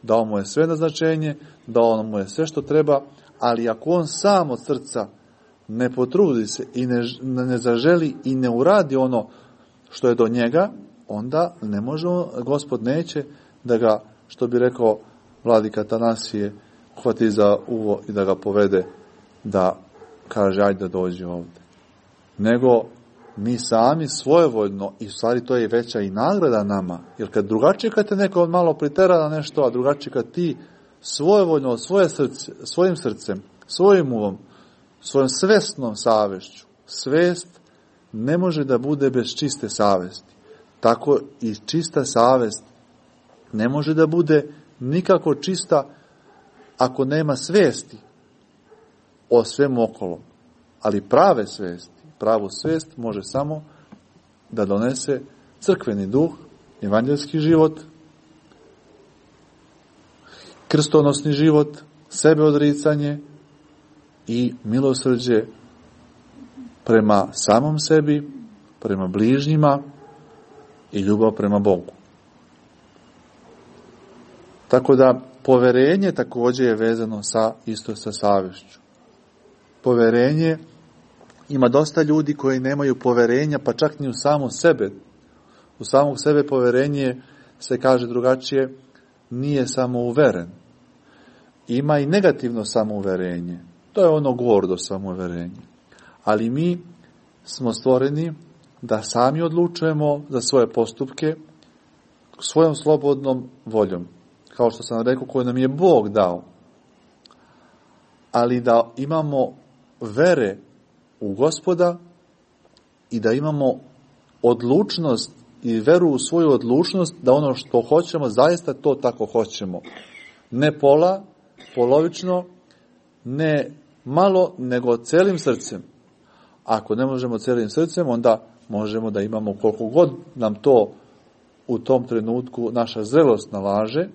Dao mu je sve naznačenje, dao mu je sve što treba, ali ako on sam od srca ne potrudi se i ne, ne zaželi i ne uradi ono što je do njega, onda ne može, gospod neće da ga, što bi rekao vladika Tanasije, hvati za uvo i da ga povede da kaže ajde dođi ovde. Nego mi sami svojevoljno, i u stvari to je veća i nagrada nama, jer kad drugačije kad te neko malo pritera na nešto, a drugačije kad ti svojevoljno, svoje srce, svojim srcem, svojim uvom, svojom svesnom savešću, svest ne može da bude bez čiste savesti. Tako i čista savest ne može da bude nikako čista ako nema svesti o svemu okolo. Ali prave svesti, pravu svest može samo da donese crkveni duh, evanđelski život, krstonosni život, sebeodricanje i milosrđe prema samom sebi, prema bližnjima i ljubav prema Bogu. Tako da poverenje takođe je vezano sa isto sa savešću. Poverenje ima dosta ljudi koji nemaju poverenja, pa čak ni u samo sebe. U samog sebe poverenje se kaže drugačije, nije samo uveren. Ima i negativno samouverenje. To je ono gordo samouverenje. Ali mi smo stvoreni da sami odlučujemo za svoje postupke svojom slobodnom voljom. Kao što sam rekao, koju nam je Bog dao. Ali da imamo vere u gospoda i da imamo odlučnost i veru u svoju odlučnost da ono što hoćemo, zaista to tako hoćemo. Ne pola, polovično, ne malo, nego celim srcem. Ako ne možemo celim srcem, onda možemo da imamo koliko god nam to u tom trenutku naša zrelost nalaže,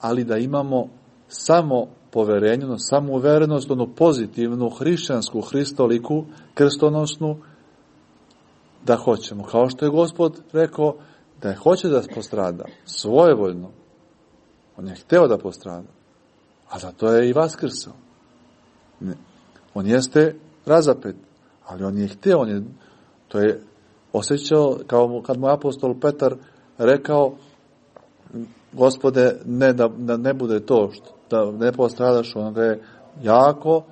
ali da imamo samo poverenje, no, samo uverenost, ono pozitivnu, hrišćansku, hristoliku, krstonosnu, da hoćemo. Kao što je gospod rekao da je hoće da postrada, svojevoljno. On je hteo da postrada, a zato je i vaskrsao. Ne. On jeste razapet, ali on je hteo, on je, to je osjećao, kao kad mu apostol Petar rekao, gospode, ne, da, da ne bude to, što, da ne postradaš, on ga je jako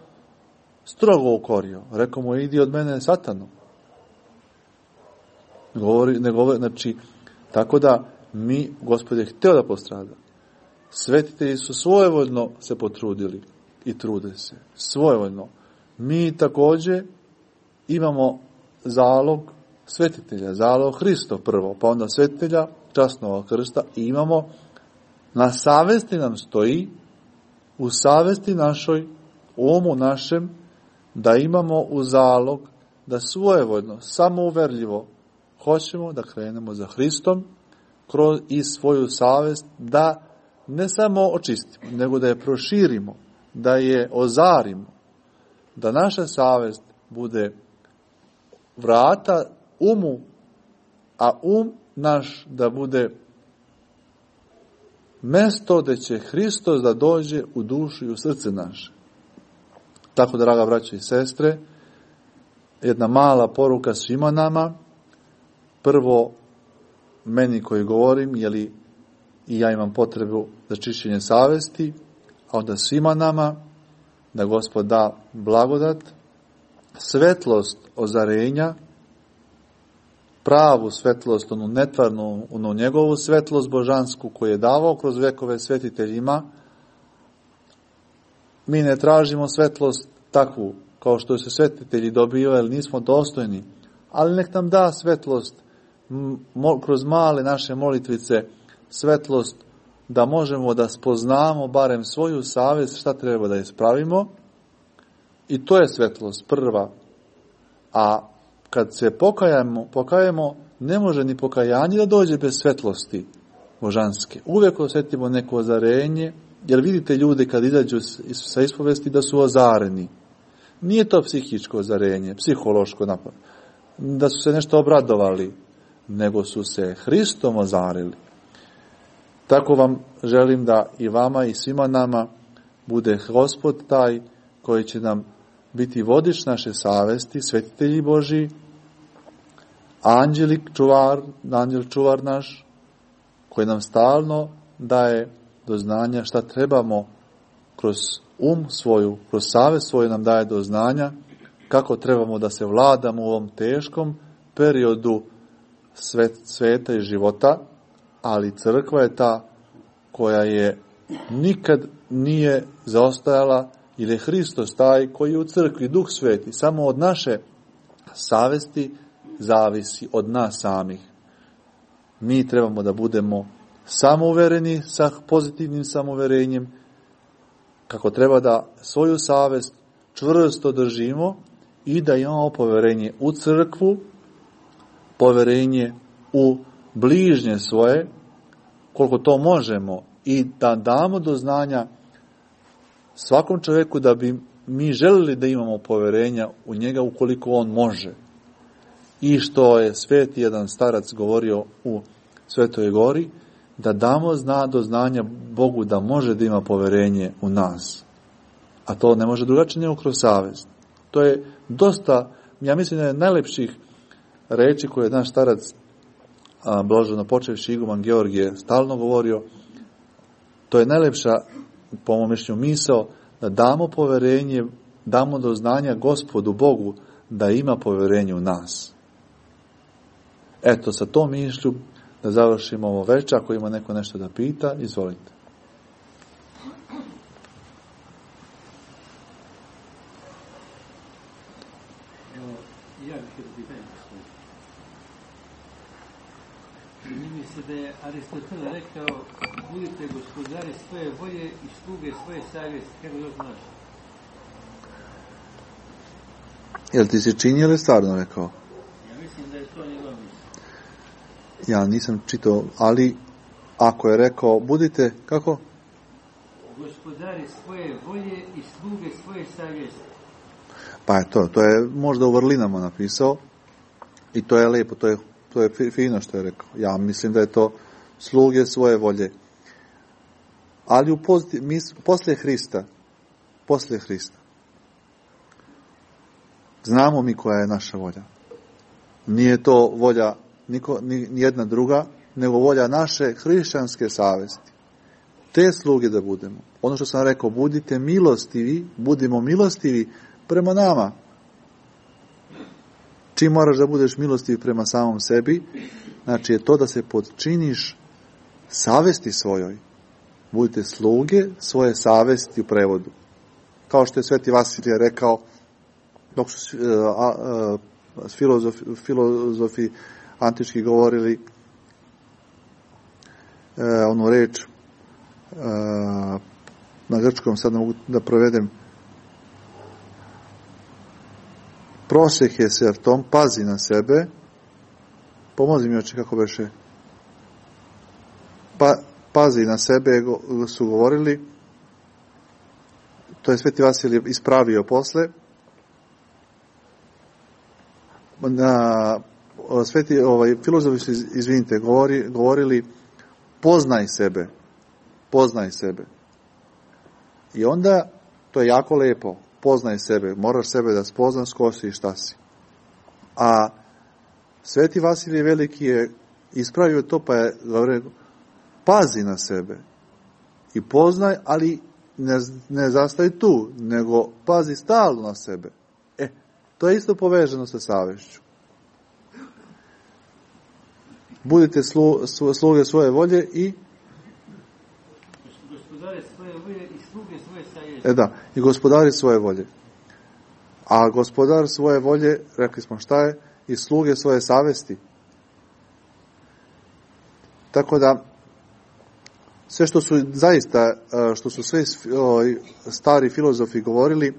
strogo ukorio. Rekao mu, idi od mene satanu. Govori, ne govori, znači, tako da mi, gospod je hteo da postrada. Svetitelji su svojevoljno se potrudili i trude se. Svojevoljno. Mi takođe imamo zalog svetitelja, zalog Hristo prvo, pa onda svetitelja, časnog krsta i imamo na savesti nam stoji, u savesti našoj, u umu našem, da imamo u zalog, da svojevoljno, samouverljivo hoćemo da krenemo za Hristom kroz i svoju savest da ne samo očistimo, nego da je proširimo, da je ozarimo, da naša savest bude vrata umu, a um naš da bude mesto gde će Hristos da dođe u dušu i u srce naše. Tako, draga braća i sestre, jedna mala poruka svima nama, prvo meni koji govorim, jeli i ja imam potrebu za čišćenje savesti, a onda svima nama da Gospod da blagodat, svetlost ozarenja, pravu svetlost, onu netvarnu, onu njegovu svetlost božansku koju je davao kroz vekove svetiteljima, mi ne tražimo svetlost takvu kao što se svetitelji dobio, jer nismo dostojni, ali nek nam da svetlost kroz male naše molitvice, svetlost da možemo da spoznamo barem svoju savest šta treba da ispravimo i to je svetlost prva, a kad se pokajamo, pokajemo, ne može ni pokajanje da dođe bez svetlosti božanske. Uvijek osjetimo neko ozarenje, jer vidite ljude kad izađu sa ispovesti da su ozareni. Nije to psihičko ozarenje, psihološko napad, da su se nešto obradovali, nego su se Hristom ozarili. Tako vam želim da i vama i svima nama bude Gospod taj koji će nam biti vodič naše savesti, svetitelji Boži, anđelik čuvar, anđel čuvar naš, koji nam stalno daje do znanja šta trebamo kroz um svoju, kroz savest svoju nam daje do znanja kako trebamo da se vladamo u ovom teškom periodu svet, sveta i života, ali crkva je ta koja je nikad nije zaostajala ili je Hristos taj koji je u crkvi, duh sveti, samo od naše savesti zavisi od nas samih. Mi trebamo da budemo samouvereni sa pozitivnim samouverenjem, kako treba da svoju savest čvrsto držimo i da imamo poverenje u crkvu, poverenje u bližnje svoje, koliko to možemo i da damo do znanja svakom čovjeku da bi mi želili da imamo poverenja u njega ukoliko on može. I što je sveti jedan starac govorio u Svetoj Gori, da damo zna do znanja Bogu da može da ima poverenje u nas. A to ne može drugačije nego kroz savest. To je dosta, ja mislim da je najlepših reči koje je naš starac blaženo počevši Iguman Georgije stalno govorio, to je najlepša, po mojom mišljenju, misao da damo poverenje, damo do znanja gospodu Bogu da ima poverenje u nas. Eto, sa tom mišlju da završimo ovo večer. Ako ima neko nešto da pita, izvolite. Evo, ja bih jedno pitanje Čini mi se da je Aristotel rekao budite gospodari svoje volje i sluge svoje savjesti. Kako još znaš? Jel ti se čini ili stvarno rekao? Ja mislim da je to njegov misl. Ja nisam čitao, ali ako je rekao, budite, kako? Gospodari svoje volje i sluge svoje savjesti. Pa je to, to je možda u vrlinama napisao i to je lepo, to je, to je fi- fino što je rekao. Ja mislim da je to sluge svoje volje. Ali u poziti, mi, s- poslije Hrista, poslije Hrista, znamo mi koja je naša volja. Nije to volja niko, ni, ni jedna druga, nego volja naše hrišćanske savesti. Te sluge da budemo. Ono što sam rekao, budite milostivi, budimo milostivi prema nama. Čim moraš da budeš milostiv prema samom sebi, znači je to da se podčiniš savesti svojoj. Budite sluge svoje savesti u prevodu. Kao što je Sveti Vasilije rekao, dok su uh, uh, filozofi, filozofi antički govorili uh, onu reč uh, na grčkom, sad ne mogu da provedem, prosjeh je se tom, pazi na sebe, pomozi mi oče kako beše, pa, pazi na sebe su govorili, to je Sveti Vasilij ispravio posle, na, sveti, ovaj, filozofi su, iz- izvinite, govori, govorili, poznaj sebe, poznaj sebe. I onda, to je jako lepo, poznaj sebe, moraš sebe da spoznaš ko si i šta si. A Sveti Vasilije Veliki je ispravio to, pa je govore, pazi na sebe i poznaj, ali ne, ne zastaj tu, nego pazi stalno na sebe. E, to je isto poveženo sa savešću. Budite slu, sluge svoje volje i Gospodare svoje volje i sluge svoje savjesti. E da, i gospodari svoje volje. A gospodar svoje volje, rekli smo šta je, i sluge svoje savesti. Tako da, sve što su zaista, e, što su sve stari filozofi govorili,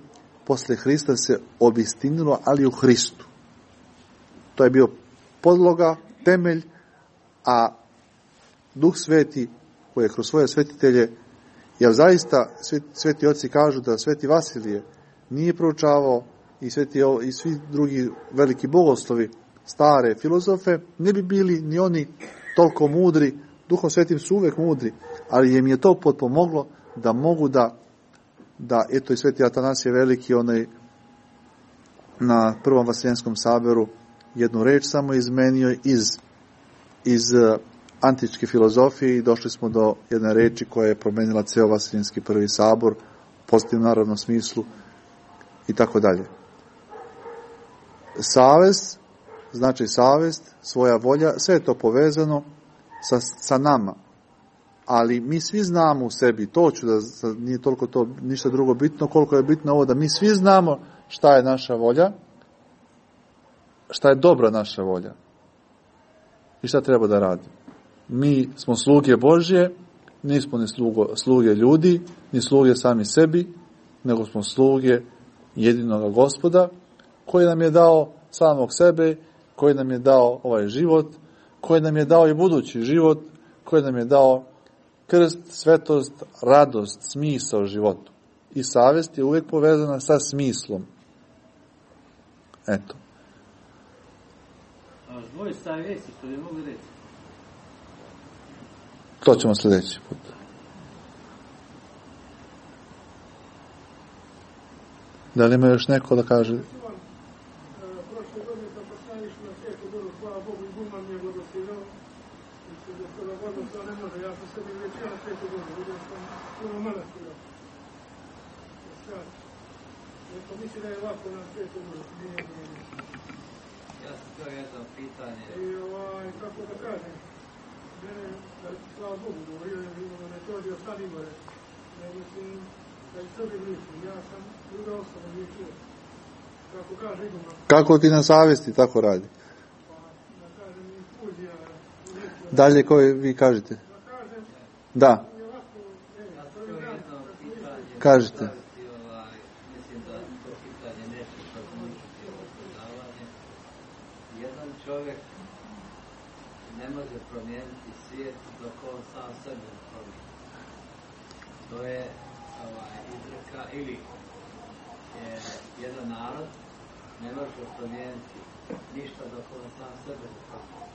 posle Hrista se obistinilo, ali u Hristu. To je bio podloga, temelj, a Duh Sveti koji je kroz svoje svetitelje, jer zaista sveti oci kažu da sveti Vasilije nije proučavao i, sveti, i svi drugi veliki bogoslovi, stare filozofe, ne bi bili ni oni toliko mudri, duhom svetim su uvek mudri, ali im je to potpomoglo da mogu da, da eto i sveti Atanasije veliki, onaj na prvom vasiljenskom saberu jednu reč samo izmenio iz, iz antičke filozofije i došli smo do jedne reči koja je promenila ceo Vasiljenski prvi sabor u pozitivnom narodnom smislu i tako dalje. Savest, znači savest, svoja volja, sve je to povezano sa, sa nama. Ali mi svi znamo u sebi, to ću da nije toliko to ništa drugo bitno, koliko je bitno ovo da mi svi znamo šta je naša volja, šta je dobra naša volja i šta treba da radimo mi smo sluge Božje, nismo ni slugo, sluge ljudi, ni sluge sami sebi, nego smo sluge jedinog gospoda, koji nam je dao samog sebe, koji nam je dao ovaj život, koji nam je dao i budući život, koji nam je dao krst, svetost, radost, smisao životu. I savest je uvijek povezana sa smislom. Eto. A dvoje savjesti, što ne mogu reći? To ćemo sljedeći put. Da li ima još neko da kaže? Prošle godine sam poslaniš na svijetu dobro, hvala Bogu i Buma mi je blagoslovio. I se da toga blagoslova ne može, ja sam sebi već na svijetu dobro, vidio sam puno manastira. Neko misli da je lako na svijetu dobro, nije, nije, nije. Ja sam to jedno pitanje. I ovaj, kako da kažem, mene, da, slava Bogu, govorio je imamo metodi ostali gore. Ne mislim da i sebi mislim, ja sam druga osoba, nije. Kako Kako ti na savesti tako radi? da Dalje koje vi kažete? da predavanje. Jedan čovjek ne može promijeniti svijet dok on sam sebe ne promijeni. To je ovaj, izreka ili je jedan narod ne može promijeniti ništa dok on sam sebe ne promijeni.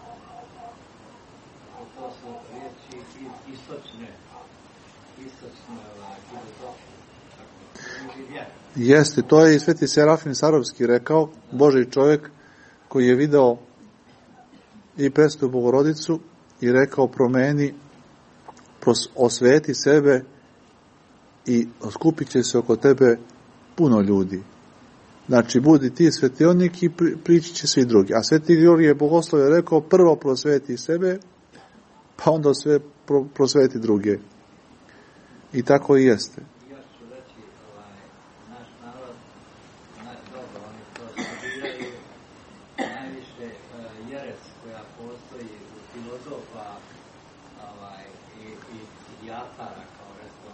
To su riječi iz istočne, istočne ovaj, filozofije. Vjera. jeste, to je i sveti Serafim Sarovski rekao, Boži čovjek koji je video i prestu Bogorodicu i rekao promeni, osveti sebe i skupit će se oko tebe puno ljudi. Znači, budi ti svetionik i pri, prići će svi drugi. A sveti Georgije Bogoslov je rekao, prvo prosveti sebe, pa onda sve pro, prosveti druge. I tako i jeste. još ću reći, ovaj, naš narod, naj, dobro, oni to studiraju, najviše uh, jerec koja postoji u filozofa ovaj, i, i psihijatara, kao recimo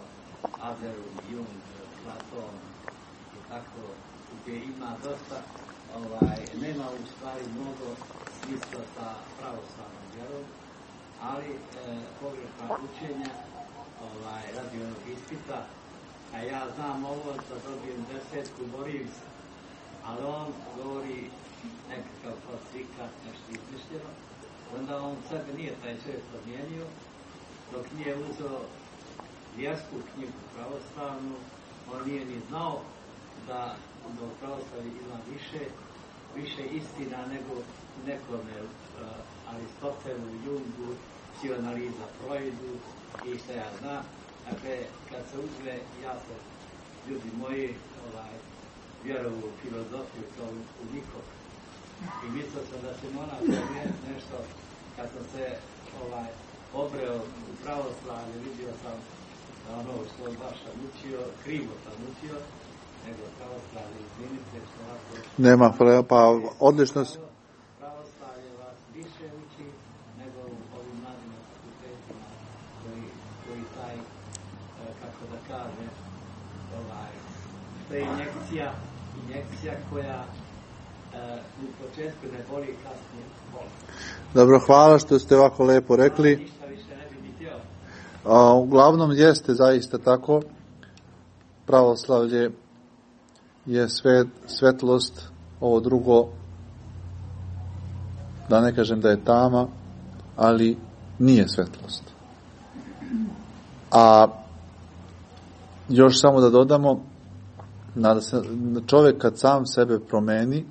Aderu, Jung, Platon i tako, gdje ima dosta, ovaj, nema u stvari mnogo smisla sa pravoslavnom vjerom, ali e, učenja ovaj, radi onog ispita, a ja znam ovo da dobijem desetku, borim se. Ali on govori nekakav falsikat, nešto izmišljeno, onda on sebe nije taj čovjek promijenio, dok nije uzeo vjersku knjigu pravoslavnu, on nije ni znao da, u pravoslavi ima više, više istina nego nekome uh, Aristotelu, Jungu, psihoanaliza Freudu i šta ja znam. Dakle, kad se uzme, ja sam, ljudi moji, ovaj, vjerovu u filozofiju kao u nikog. I mislio sam da će ona promijeniti nešto, kad sam se ovaj, obreo u pravoslavlje, vidio sam da ono što baš sam učio, krivo sam učio, Nema, pre- pa odlično e, da ovaj, to je injekcija, injekcija koja u početku boli, kasnije. Dobro, hvala što ste ovako lepo rekli. A, uglavnom jeste zaista tako. Pravoslavlje je svet, svetlost, ovo drugo, da ne kažem da je tama, ali nije svetlost. A još samo da dodamo, da se čovjek kad sam sebe promeni,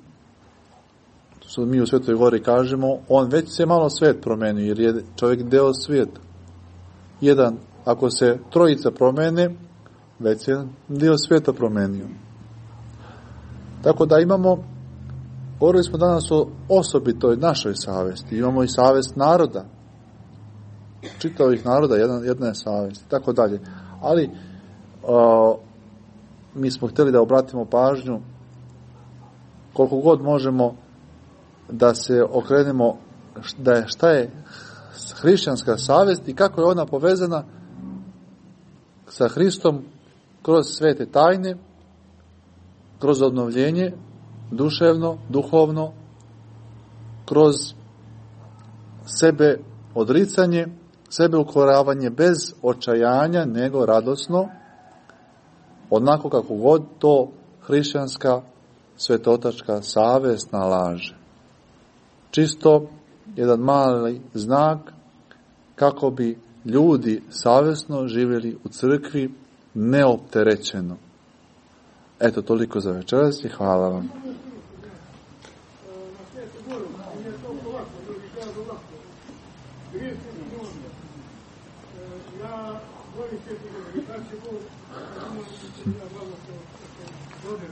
što mi u Svetoj Gori kažemo, on već se malo svet promenio, jer je čovjek deo svijeta. Jedan, ako se trojica promene, već se dio svijeta promenio. Tako da imamo, govorili smo danas o osobitoj našoj savesti, imamo i savest naroda, čitavih naroda, jedna, jedna je savest, tako dalje. Ali, o, mi smo htjeli da obratimo pažnju koliko god možemo da se okrenemo da je, šta je hrišćanska savest i kako je ona povezana sa Hristom kroz svete tajne, kroz obnovljenje duševno, duhovno, kroz sebe odricanje, sebe ukoravanje bez očajanja, nego radosno, onako kako god to hrišćanska svetotačka savest nalaže. Čisto jedan mali znak kako bi ljudi savjesno živjeli u crkvi neopterećeno. Eto, toliko za večeras i hvala vam. na svetu goru, nije toliko lako, ljudi kažu lako. Grijesi su onda. Ja volim sveti goru, i kad će Bog, ja malo se dodem.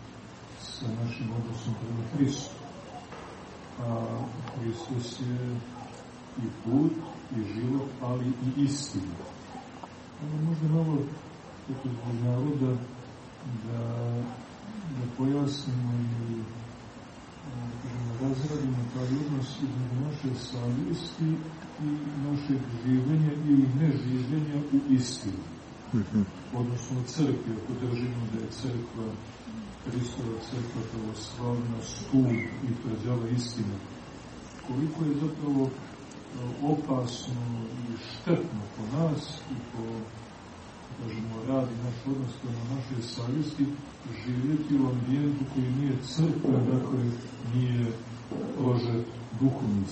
sa našim odnosom prema Hristu. A Hristos je i put, i život, ali i istina. Ono možda malo, kako zbog naroda, da, da pojasnimo i a, kažemo, razradimo taj odnos između naše savjesti i našeg življenja ili neživljenja u istinu. Odnosno crkve, ako držimo da je crkva Hristova crkva pravoslavna stup i tvrđava istina. Koliko je zapravo e, opasno i štetno po nas i po kažemo, rad i naš odnos prema našoj savjesti živjeti u ambijentu koji nije crkva, dakle nije prožet duhom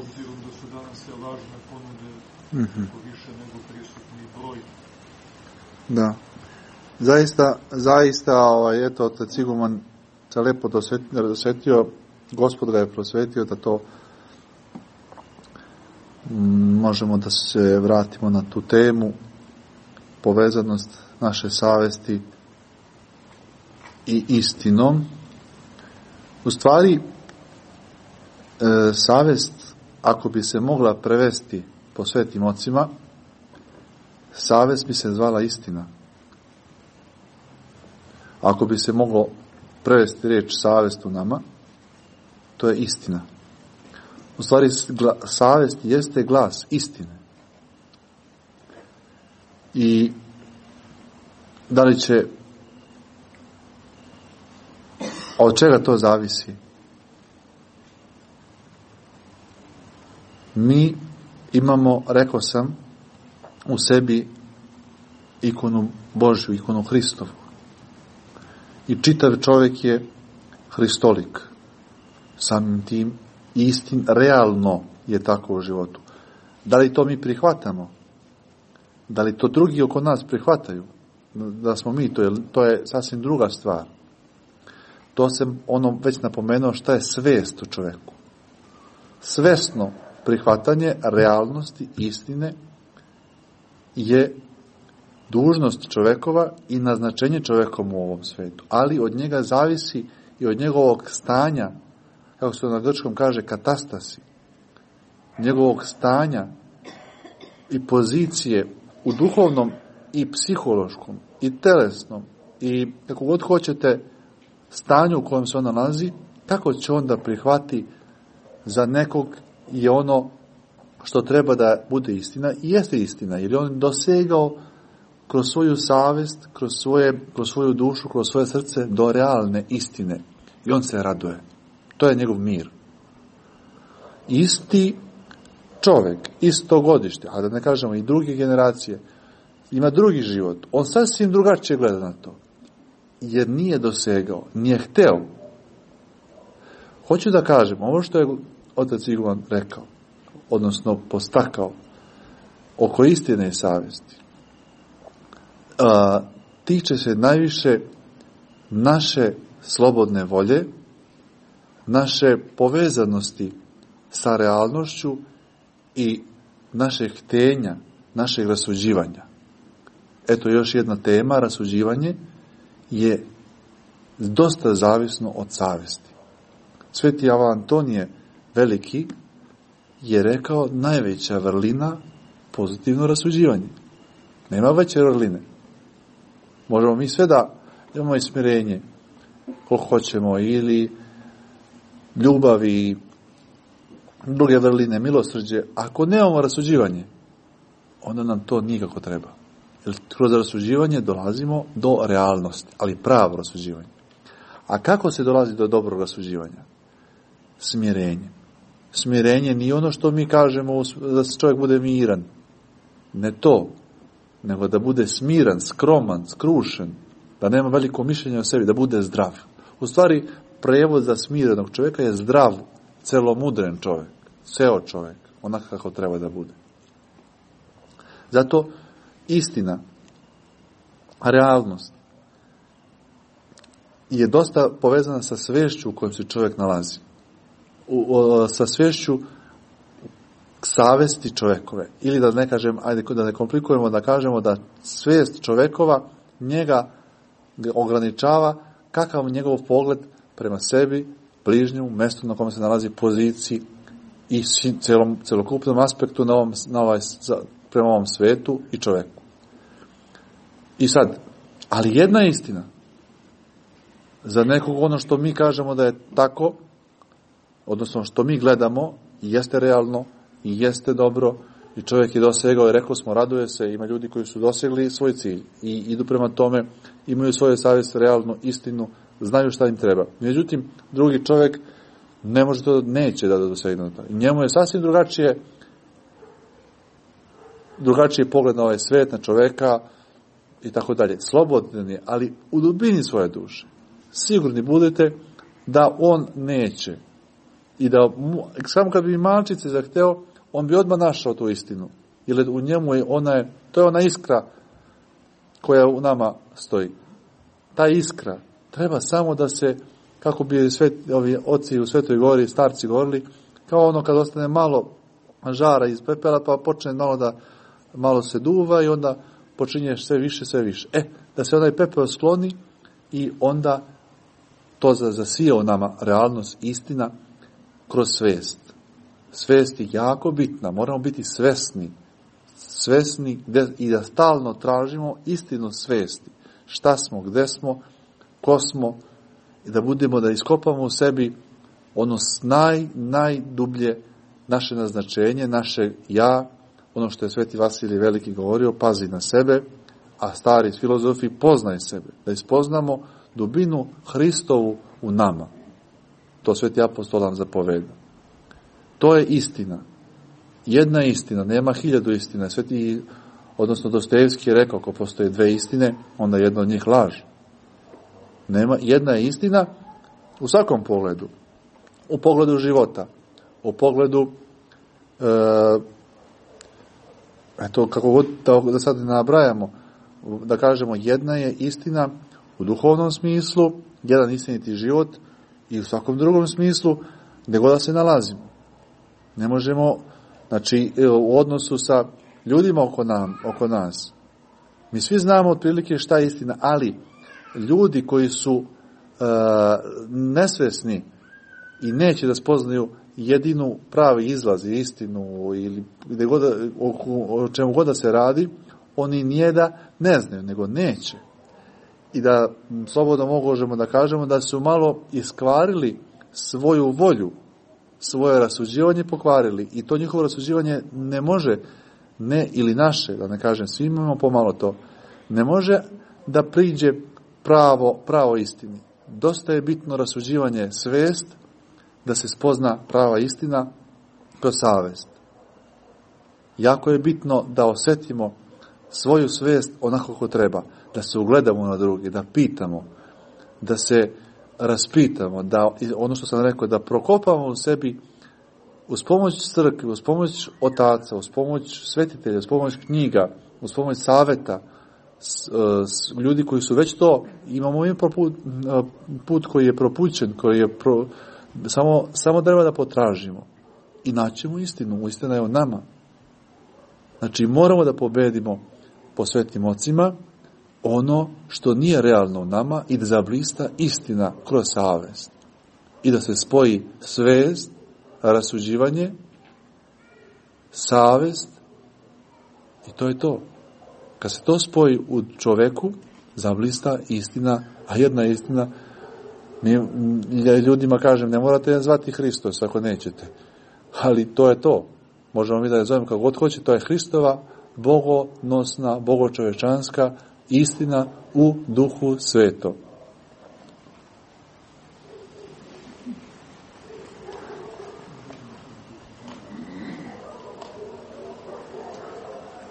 Obzirom da su danas sve lažne ponude Mhm. ako više nego prisutni broj Da. Zaista, zaista, ovaj, eto, otac Iguman se lepo dosvetio, gospod ga je prosvetio da to mm, možemo da se vratimo na tu temu, povezanost naše savesti i istinom. U stvari, e, savest, ako bi se mogla prevesti po svetim ocima, savest bi se zvala istina. Ako bi se moglo prevesti riječ savest u nama, to je istina. U stvari, savest jeste glas istine. I da li će od čega to zavisi? Mi imamo, rekao sam, u sebi ikonu Božju, ikonu Hristovu. I čitav čovjek je hristolik. Samim tim istin, realno je tako u životu. Da li to mi prihvatamo? Da li to drugi oko nas prihvataju? da smo mi, to je, to je sasvim druga stvar. To se ono već napomenuo šta je svest u čoveku. Svesno prihvatanje realnosti, istine je dužnost čovekova i naznačenje čovekom u ovom svetu. Ali od njega zavisi i od njegovog stanja, kako se na grčkom kaže, katastasi, njegovog stanja i pozicije u duhovnom i psihološkom i telesnom i kako god hoćete stanju u kojem se on nalazi, kako će on da prihvati za nekog je ono što treba da bude istina i jeste istina, jer je on dosegao kroz svoju savest, kroz, svoje, kroz svoju dušu, kroz svoje srce do realne istine. I on se raduje. To je njegov mir. Isti čovek, isto godište, a da ne kažemo i druge generacije, ima drugi život. On sasvim drugačije gleda na to. Jer nije dosegao, nije hteo. Hoću da kažem, ovo što je otac Igovan rekao, odnosno postakao, oko istine i savesti, a, tiče se najviše naše slobodne volje, naše povezanosti sa realnošću i naše htenja, našeg rasuđivanja. Eto još jedna tema, rasuđivanje, je dosta zavisno od savesti. Sveti Ava Antonije Veliki je rekao najveća vrlina pozitivno rasuđivanje. Nema veće vrline. Možemo mi sve da imamo ismirenje koliko hoćemo ili ljubavi i druge vrline, milosrđe. Ako nemamo rasuđivanje, onda nam to nikako treba. Jer kroz rasuđivanje dolazimo do realnosti, ali pravo rasuđivanje. A kako se dolazi do dobrog rasuđivanja? Smirenje. Smirenje nije ono što mi kažemo da se čovjek bude miran. Ne to, nego da bude smiran, skroman, skrušen, da nema veliko mišljenje o sebi, da bude zdrav. U stvari, prevod za smirenog čovjeka je zdrav, celomudren čovjek, ceo čovjek, onako kako treba da bude. Zato istina, realnost je dosta povezana sa svešću u kojem se čovjek nalazi. U, o, sa svešću savesti čovekove. Ili da ne kažem, ajde da ne komplikujemo, da kažemo da svest čovekova njega ograničava kakav njegov pogled prema sebi, bližnjemu, mestu na kome se nalazi poziciji i celom, celokupnom aspektu na ovom, na ovaj, prema ovom svetu i čoveku. I sad, ali jedna istina, za nekog ono što mi kažemo da je tako, odnosno što mi gledamo, jeste realno, i jeste dobro i čovjek je dosegao i rekao smo raduje se, ima ljudi koji su dosegli svoj cilj i idu prema tome, imaju svoje savjest, realnu istinu, znaju šta im treba. Međutim, drugi čovjek ne može to, neće da dosegne to. Njemu je sasvim drugačije drugačiji pogled na ovaj svet, na čoveka i tako dalje. Slobodan je, ali u dubini svoje duše. Sigurni budete da on neće. I da, samo kad bi malčice zahteo, on bi odmah našao tu istinu. Jer u njemu je ona to je ona iskra koja u nama stoji. Ta iskra treba samo da se, kako bi svet, ovi oci u Svetoj gori, starci govorili, kao ono kad ostane malo žara iz pepela, pa počne malo da malo se duva i onda počinješ sve više, sve više. E, da se onaj pepeo skloni i onda to zasije u nama realnost, istina kroz svest svest je jako bitna, moramo biti svesni, svesni i da stalno tražimo istinu svesti. Šta smo, gde smo, ko smo i da budemo, da iskopamo u sebi ono naj, najdublje naše naznačenje, naše ja, ono što je Sveti Vasilij Veliki govorio, pazi na sebe, a stari filozofi poznaj sebe, da ispoznamo dubinu Hristovu u nama. To Sveti apostol nam zapoveda. To je istina. Jedna istina, nema hiljadu istina. Sveti, odnosno Dostojevski je rekao, ako postoje dve istine, onda jedna od njih laž. Nema, jedna je istina u svakom pogledu. U pogledu života, u pogledu e, eto, kako god da, da sad nabrajamo, da kažemo jedna je istina u duhovnom smislu, jedan istiniti život i u svakom drugom smislu, nego da se nalazimo. Ne možemo, znači, u odnosu sa ljudima oko, nam, oko nas. Mi svi znamo otprilike šta je istina, ali ljudi koji su uh, nesvesni i neće da spoznaju jedinu pravi izlaz i istinu ili gde god, o, o čemu god da se radi, oni nije da ne znaju, nego neće. I da slobodno možemo da kažemo da su malo iskvarili svoju volju, svoje rasuđivanje pokvarili i to njihovo rasuđivanje ne može, ne ili naše, da ne kažem, svi imamo pomalo to, ne može da priđe pravo, pravo istini. Dosta je bitno rasuđivanje svest, da se spozna prava istina kroz savest. Jako je bitno da osetimo svoju svest onako kako treba, da se ugledamo na drugi, da pitamo, da se raspitamo, da, ono što sam rekao, da prokopamo u sebi uz pomoć crkve, uz pomoć otaca, uz pomoć svetitelja, uz pomoć knjiga, uz pomoć saveta, s, s, ljudi koji su već to, imamo im put, put koji je propućen, koji je pro, samo, samo treba da potražimo i naćemo istinu, istina je o nama. Znači moramo da pobedimo po svetim ocima ono što nije realno u nama i da zablista istina kroz savest. I da se spoji svest, rasuđivanje, savest i to je to. Kad se to spoji u čoveku, zablista istina, a jedna istina, mi ljudima kažem, ne morate zvati Hristos ako nećete, ali to je to. Možemo mi da je zovemo kako god hoće, to je Hristova bogonosna, bogočovečanska istina u duhu sveto.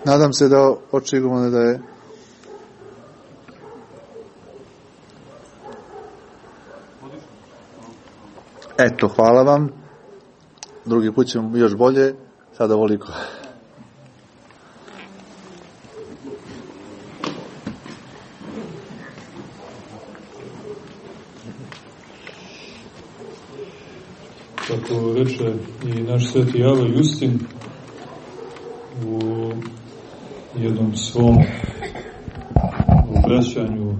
Nadam se da očigledno da je Eto, hvala vam. Drugi put ćemo još bolje. Sada voliko. Kako reče i naš sveti Java Justin u jednom svom obraćanju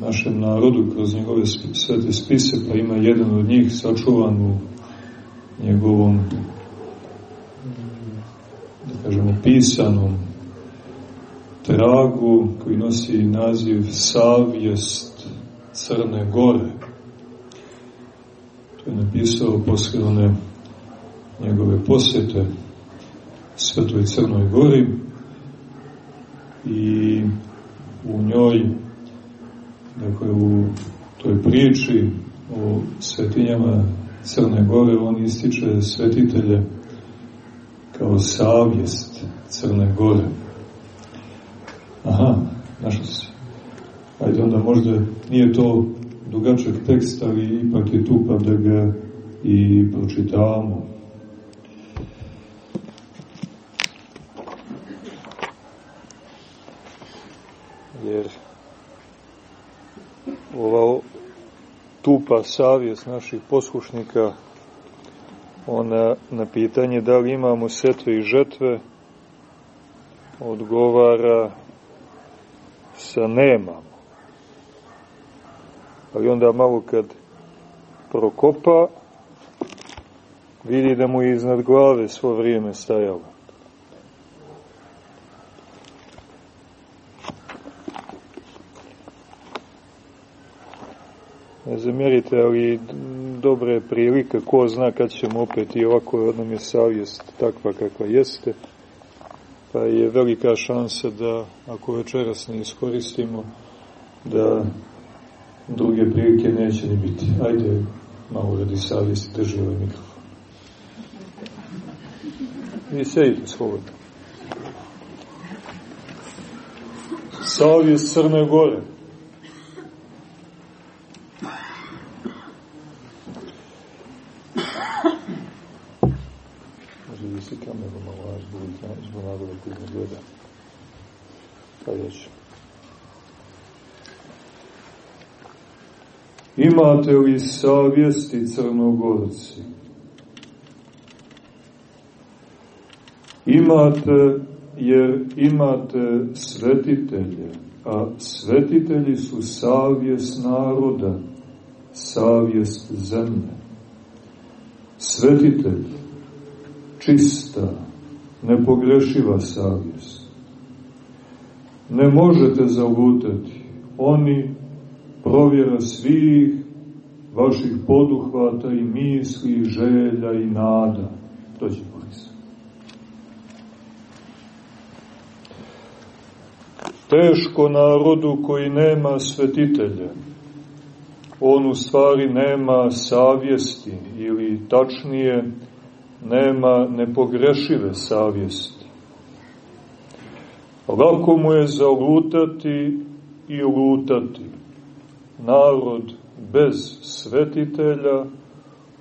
našem narodu kroz njegove svete spise, pa ima jedan od njih sačuvan u njegovom da kažemo pisanom tragu koji nosi naziv Savjest Crne Gore. Napisao posle one njegove posete Svetoj Crnoj Gori i u njoj dakle u toj priči o svetinjama Crne Gore on ističe svetitelje kao savjest Crne Gore. Aha, našao se. Ajde onda možda nije to dugačak tekst, ali ipak je tu pa da ga i pročitamo. Jer ova tupa savjest naših poslušnika ona na pitanje da li imamo setve i žetve odgovara sa nemamo. Ali onda malo kad prokopa vidi da mu je iznad glave svo vrijeme stajalo. ne zamjerite, ali dobra je prilika, ko zna kad ćemo opet i ovako nam je savjest takva kakva jeste, pa je velika šansa da, ako večeras ne iskoristimo, da druge prilike neće ni biti. Ajde, malo radi savjesti, drži ovaj mikrofon. Vi sedite slobodno. Savjest Crne Gore. Imate li savjesti crnogorci? Imate, jer imate svetitelje, a svetitelji su savjest naroda, savjest zemlje. Svetitelj, čista, nepogrešiva savjest. Ne možete zalutati, oni provjera svih vaših poduhvata i misli, želja i nada. To će porisati. Teško narodu koji nema svetitelja. On u stvari nema savjesti ili tačnije nema nepogrešive savjesti. Lako mu je zalutati i lutati narod bez svetitelja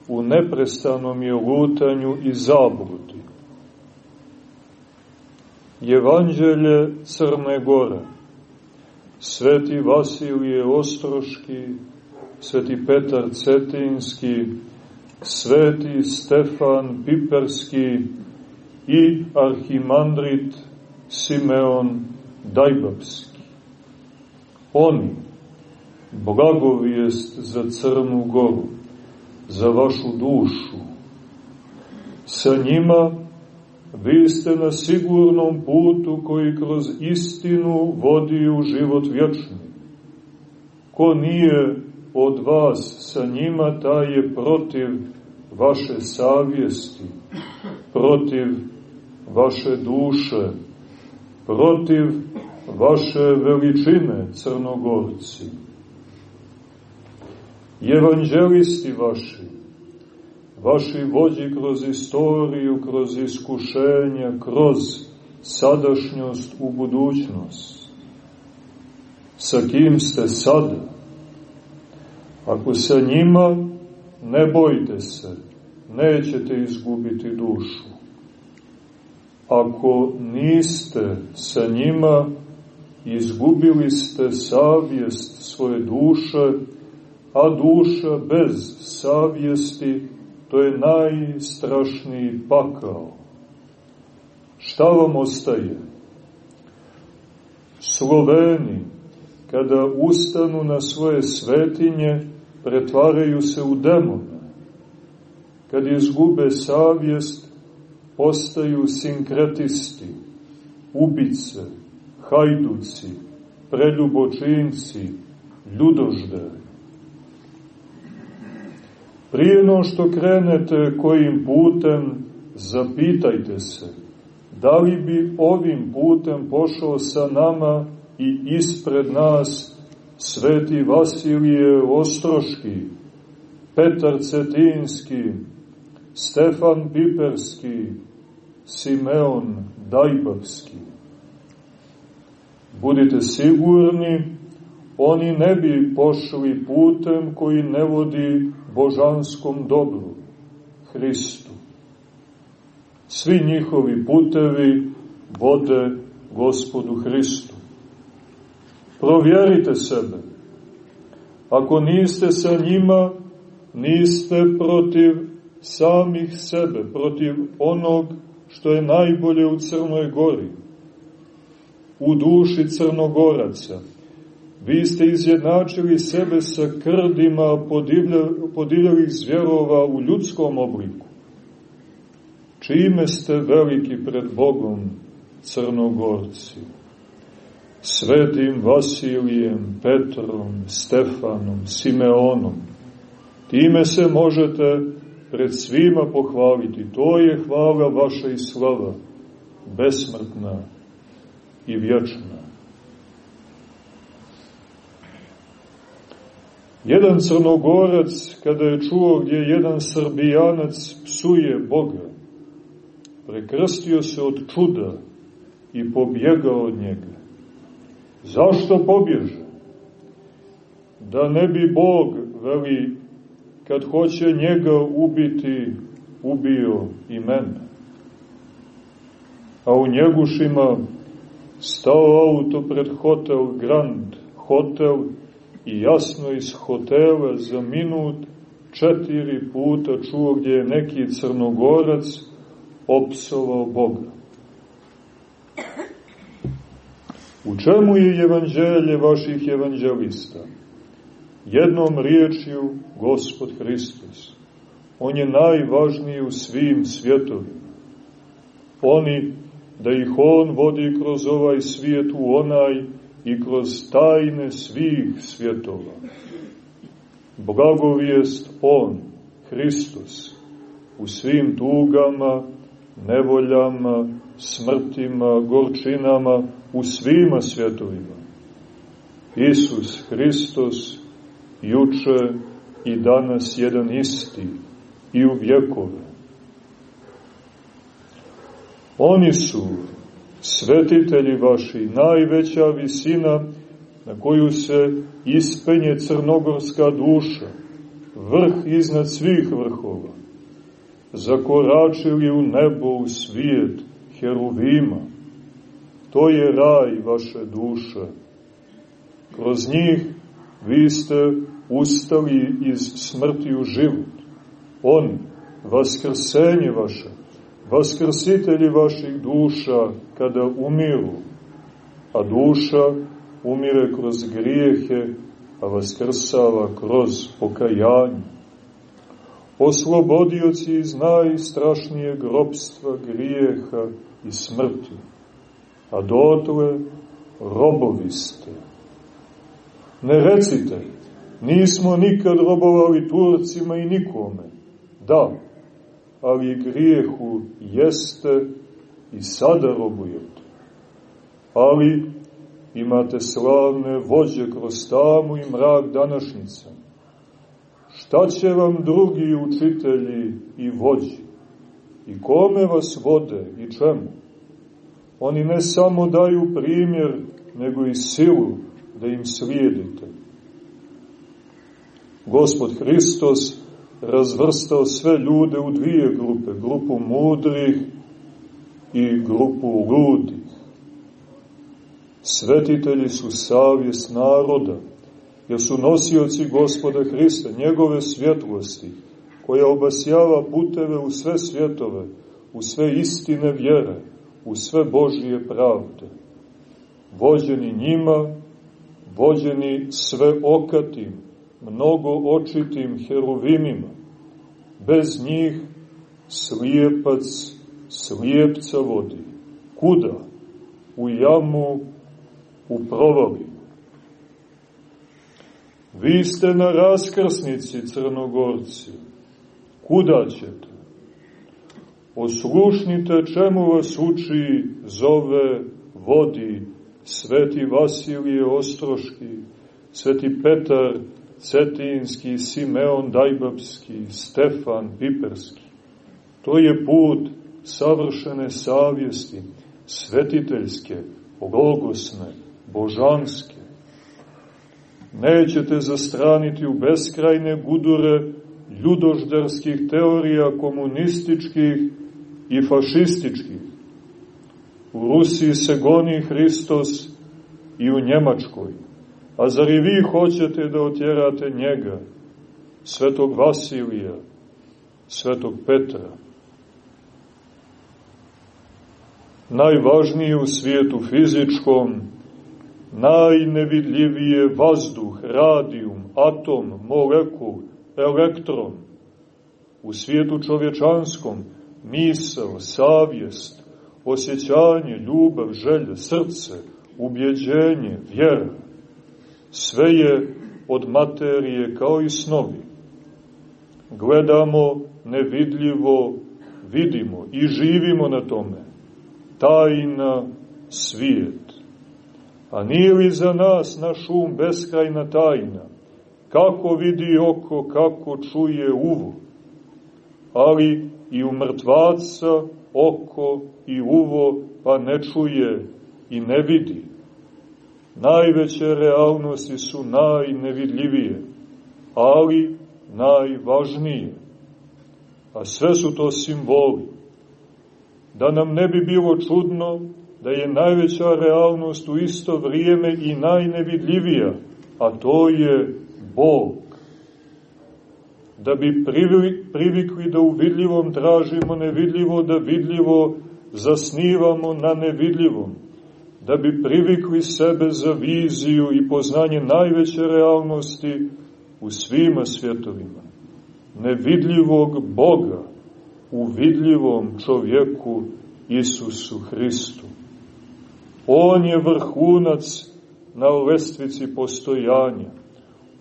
u neprestanom je lutanju i zabludi. Evanđelje Crne Gore Sveti Vasilije Ostroški, Sveti Petar Cetinski, Sveti Stefan Piperski i Arhimandrit Simeon Dajbapski. Oni, blagovijest za Crnu Goru, za vašu dušu. Sa njima vi ste na sigurnom putu koji kroz istinu vodi u život vječni. Ko nije od vas sa njima, taj je protiv vaše savjesti, protiv vaše duše, protiv vaše veličine, crnogorci evanđelisti vaši, vaši vođi kroz istoriju, kroz iskušenja, kroz sadašnjost u budućnost. Sa kim ste sada? Ako sa njima, ne bojte se, nećete izgubiti dušu. Ako niste sa njima, izgubili ste savjest svoje duše, a duša bez savjesti, to je najstrašniji pakao. Šta vam ostaje? Sloveni, kada ustanu na svoje svetinje, pretvaraju se u demone. Kad izgube savjest, postaju sinkretisti, ubice, hajduci, preljubočinci, ljudoždari. Prije no što krenete kojim putem, zapitajte se, da li bi ovim putem pošao sa nama i ispred nas Sveti Vasilije Ostroški, Petar Cetinski, Stefan Piperski, Simeon Dajbavski. Budite sigurni, oni ne bi pošli putem koji ne vodi božanskom dobru, Hristu. Svi njihovi putevi vode gospodu Hristu. Provjerite sebe. Ako niste sa njima, niste protiv samih sebe, protiv onog što je najbolje u Crnoj gori, u duši crnogoraca, Vi ste izjednačili sebe sa krdima podivljavih zvjerova u ljudskom obliku. Čime ste veliki pred Bogom, crnogorci? Svetim Vasilijem, Petrom, Stefanom, Simeonom. Time se možete pred svima pohvaliti. To je hvala vaša i slava, besmrtna i vječna. Jedan crnogorac, kada je čuo gdje jedan srbijanac psuje Boga, prekrstio se od čuda i pobjegao od njega. Zašto pobježe? Da ne bi Bog, veli, kad hoće njega ubiti, ubio i mene. A u njegušima stao auto pred hotel Grand Hotel i jasno iz hotela za minut četiri puta čuo gdje je neki crnogorac opsovao Boga. U čemu je evanđelje vaših evanđelista? Jednom riječju Gospod Hristos. On je najvažniji u svim svjetovima. Oni, da ih On vodi kroz ovaj svijet u onaj i kroz tajne svih svjetova. Blagovijest On, Hristos, u svim tugama, nevoljama, smrtima, gorčinama, u svima svjetovima. Isus Hristos juče i danas jedan isti i u vjekove. Oni su svetitelji vaši, najveća visina na koju se ispenje crnogorska duša, vrh iznad svih vrhova, zakoračili u nebo, u svijet, heruvima. To je raj vaše duše. Kroz njih vi ste ustali iz smrti u život. On, vaskrsenje vaše, vaskrsitelji vaših duša kada umiru, a duša umire kroz grijehe, a vaskrsava kroz pokajanje. Oslobodioci iz najstrašnije grobstva grijeha i smrti, a dotle robovi ste. Ne recite, nismo nikad robovali Turcima i nikome. Da, ali grijehu jeste i sada robujete. Ali imate slavne vođe kroz tamu i mrak današnjica. Šta će vam drugi učitelji i vođi? I kome vas vode i čemu? Oni ne samo daju primjer, nego i silu da im slijedite. Gospod Hristos razvrstao sve ljude u dvije grupe, grupu mudrih i grupu ludih. Svetitelji su savjest naroda, jer su nosioci gospoda Hrista, njegove svjetlosti, koja obasjava puteve u sve svjetove, u sve istine vjere, u sve Božije pravde. Vođeni njima, vođeni sve okatim, mnogo očitim heruvimima. Bez njih slijepac slijepca vodi. Kuda? U jamu, u provaliju. Vi ste na raskrsnici, crnogorci. Kuda ćete? Oslušnite čemu vas uči, zove, vodi, sveti Vasilije Ostroški, sveti Petar Cetinski, Simeon Dajbabski, Stefan Piperski. To je put savršene savjesti, svetiteljske, bogosne, božanske. Nećete zastraniti u beskrajne gudure ljudoždarskih teorija komunističkih i fašističkih. U Rusiji se goni Hristos i u Njemačkoj. A zar i vi hoćete da otjerate njega, svetog Vasilija, svetog Petra? Najvažnije u svijetu fizičkom, najnevidljivije vazduh, radijum, atom, molekul, elektron. U svijetu čovječanskom, misel, savjest, osjećanje, ljubav, želje, srce, ubjeđenje, vjera Sve je od materije kao i snovi. Gledamo nevidljivo, vidimo i živimo na tome. Tajna svijet. A nije li za nas naš um beskrajna tajna? Kako vidi oko, kako čuje uvo? Ali i u mrtvaca oko i uvo pa ne čuje i ne vidi Najveće realnosti su najnevidljivije, ali najvažnije. A sve su to simboli. Da nam ne bi bilo čudno da je najveća realnost u isto vrijeme i najnevidljivija, a to je Bog. Da bi privikli da u vidljivom tražimo nevidljivo, da vidljivo zasnivamo na nevidljivom, da bi privikli sebe za viziju i poznanje najveće realnosti u svima svjetovima, nevidljivog Boga u vidljivom čovjeku Isusu Hristu. On je vrhunac na lestvici postojanja.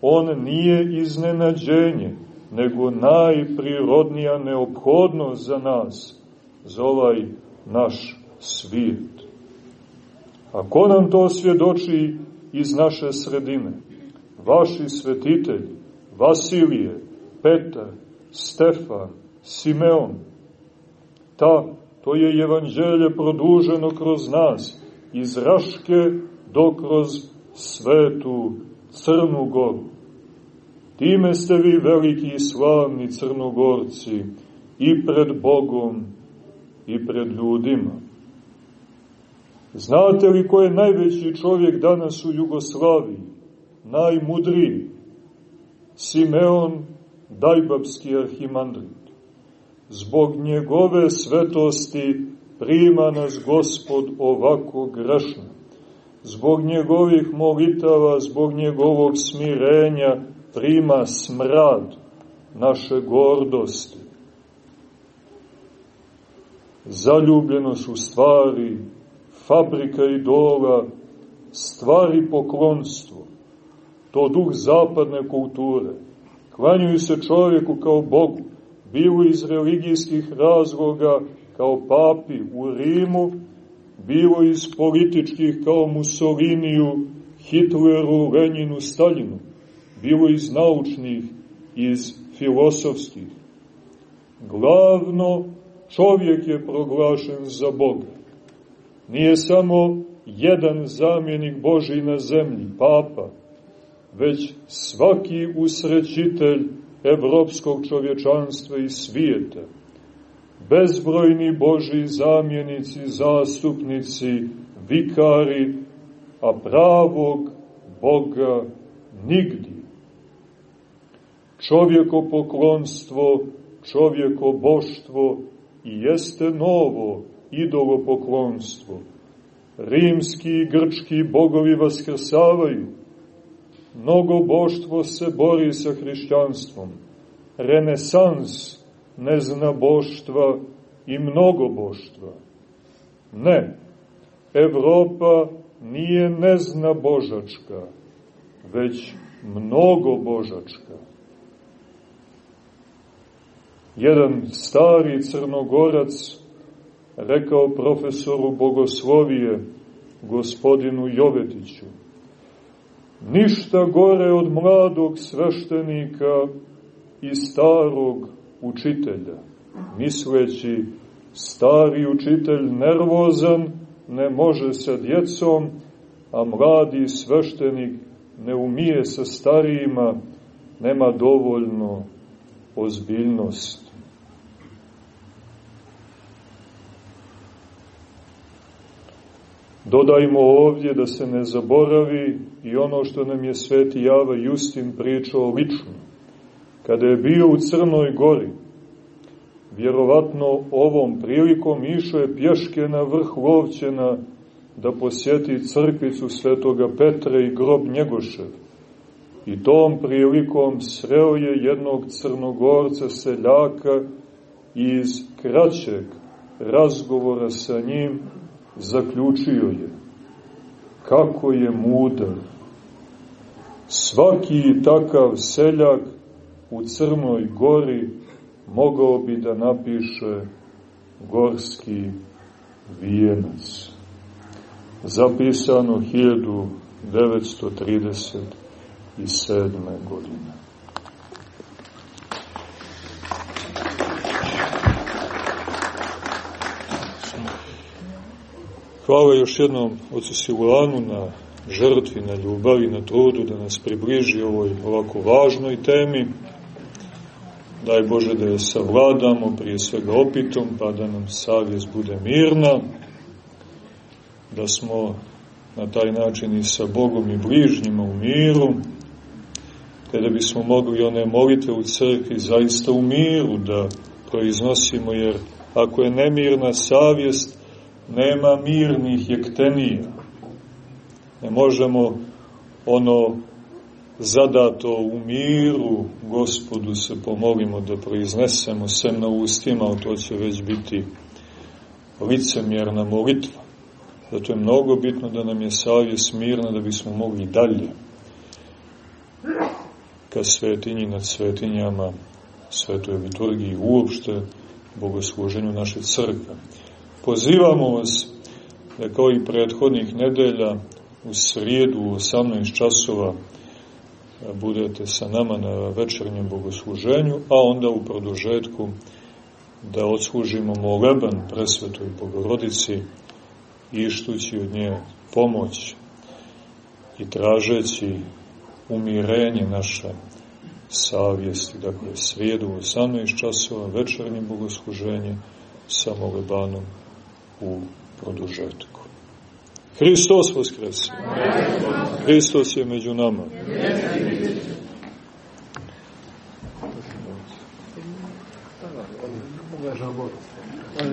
On nije iznenađenje, nego najprirodnija neophodnost za nas, za ovaj naš svijet. A ko nam to svjedoči iz naše sredine? Vaši svetitelji, Vasilije, Petar, Stefan, Simeon. Ta, to je evanđelje produženo kroz nas, iz Raške do kroz svetu Crnu Goru. Time ste vi veliki i slavni crnogorci i pred Bogom i pred ljudima. Znate li ko je najveći čovjek danas u Jugoslaviji? Najmudriji? Simeon Dajbabski arhimandrit. Zbog njegove svetosti prima nas Gospod ovako grešno. Zbog njegovih molitava, zbog njegovog smirenja prima smrad naše gordosti. Zaljubljenost u stvari, fabrika idola, stvari poklonstvo, to duh zapadne kulture. Klanjuju se čovjeku kao Bogu, bilo iz religijskih razloga kao papi u Rimu, bilo iz političkih kao Mussoliniju, Hitleru, Leninu, Stalinu, bilo iz naučnih, iz filosofskih. Glavno, čovjek je proglašen za Boga. Nije samo jedan zamjenik Boži na zemlji, papa, već svaki usrećitelj evropskog čovječanstva i svijeta bezbrojni Boži zamjenici, zastupnici, vikari, a pravog Boga nigdje. Čovjekopoklonstvo, čovjekoboštvo i jeste novo idolopoklonstvo. Rimski i grčki bogovi vaskrsavaju. Mnogo boštvo se bori sa hrišćanstvom. Renesans neznaboštva i mnogoboštva. Ne, Evropa nije neznabožačka, već mnogobožačka. Jedan stari crnogorac rekao profesoru bogoslovije, gospodinu Jovetiću, ništa gore od mladog sveštenika i starog učitelja, misleći stari učitelj nervozan ne može sa djecom, a mladi sveštenik ne umije sa starijima, nema dovoljno ozbiljnost. Dodajmo ovdje da se ne zaboravi i ono što nam je sveti Java Justin pričao lično kada je bio u Crnoj gori, vjerovatno ovom prilikom išao je pješke na vrh Lovćena da posjeti crkvicu svetoga Petra i grob Njegošev. I tom prilikom sreo je jednog crnogorca seljaka iz kraćeg razgovora sa njim zaključio je kako je mudar. Svaki takav seljak u Crnoj gori mogao bi da napiše gorski vijenac. Zapisano 1937. godine. Hvala još jednom ocu Silanu na žrtvi, na ljubavi, na trudu da nas približi ovoj ovako važnoj temi. Daj Bože da je savladamo prije svega opitom, pa da nam savjest bude mirna. da smo na taj način i sa Bogom i bližnjima u miru, te da bismo mogli one molitve u crkvi zaista u miru da proiznosimo, jer ako je nemirna savjest, nema mirnih jektenija. Ne možemo ono zadato u miru gospodu se pomolimo da proiznesemo sem na ustima, ali to će već biti licemjerna molitva. Zato je mnogo bitno da nam je savjest mirna da bismo mogli dalje ka svetinji nad svetinjama, svetoj liturgiji, uopšte bogosluženju naše crkve. Pozivamo vas da kao i prethodnih nedelja u srijedu u 18 časova budete sa nama na večernjem bogosluženju, a onda u produžetku da odslužimo moleban presvetoj bogorodici, ištući od nje pomoć i tražeći umirenje naše savjesti, dakle srijedu u 18 časova, večernje bogosluženje sa molebanom u produžetku. Hristos vaskrese. Hristos je među nama. Uvažamo.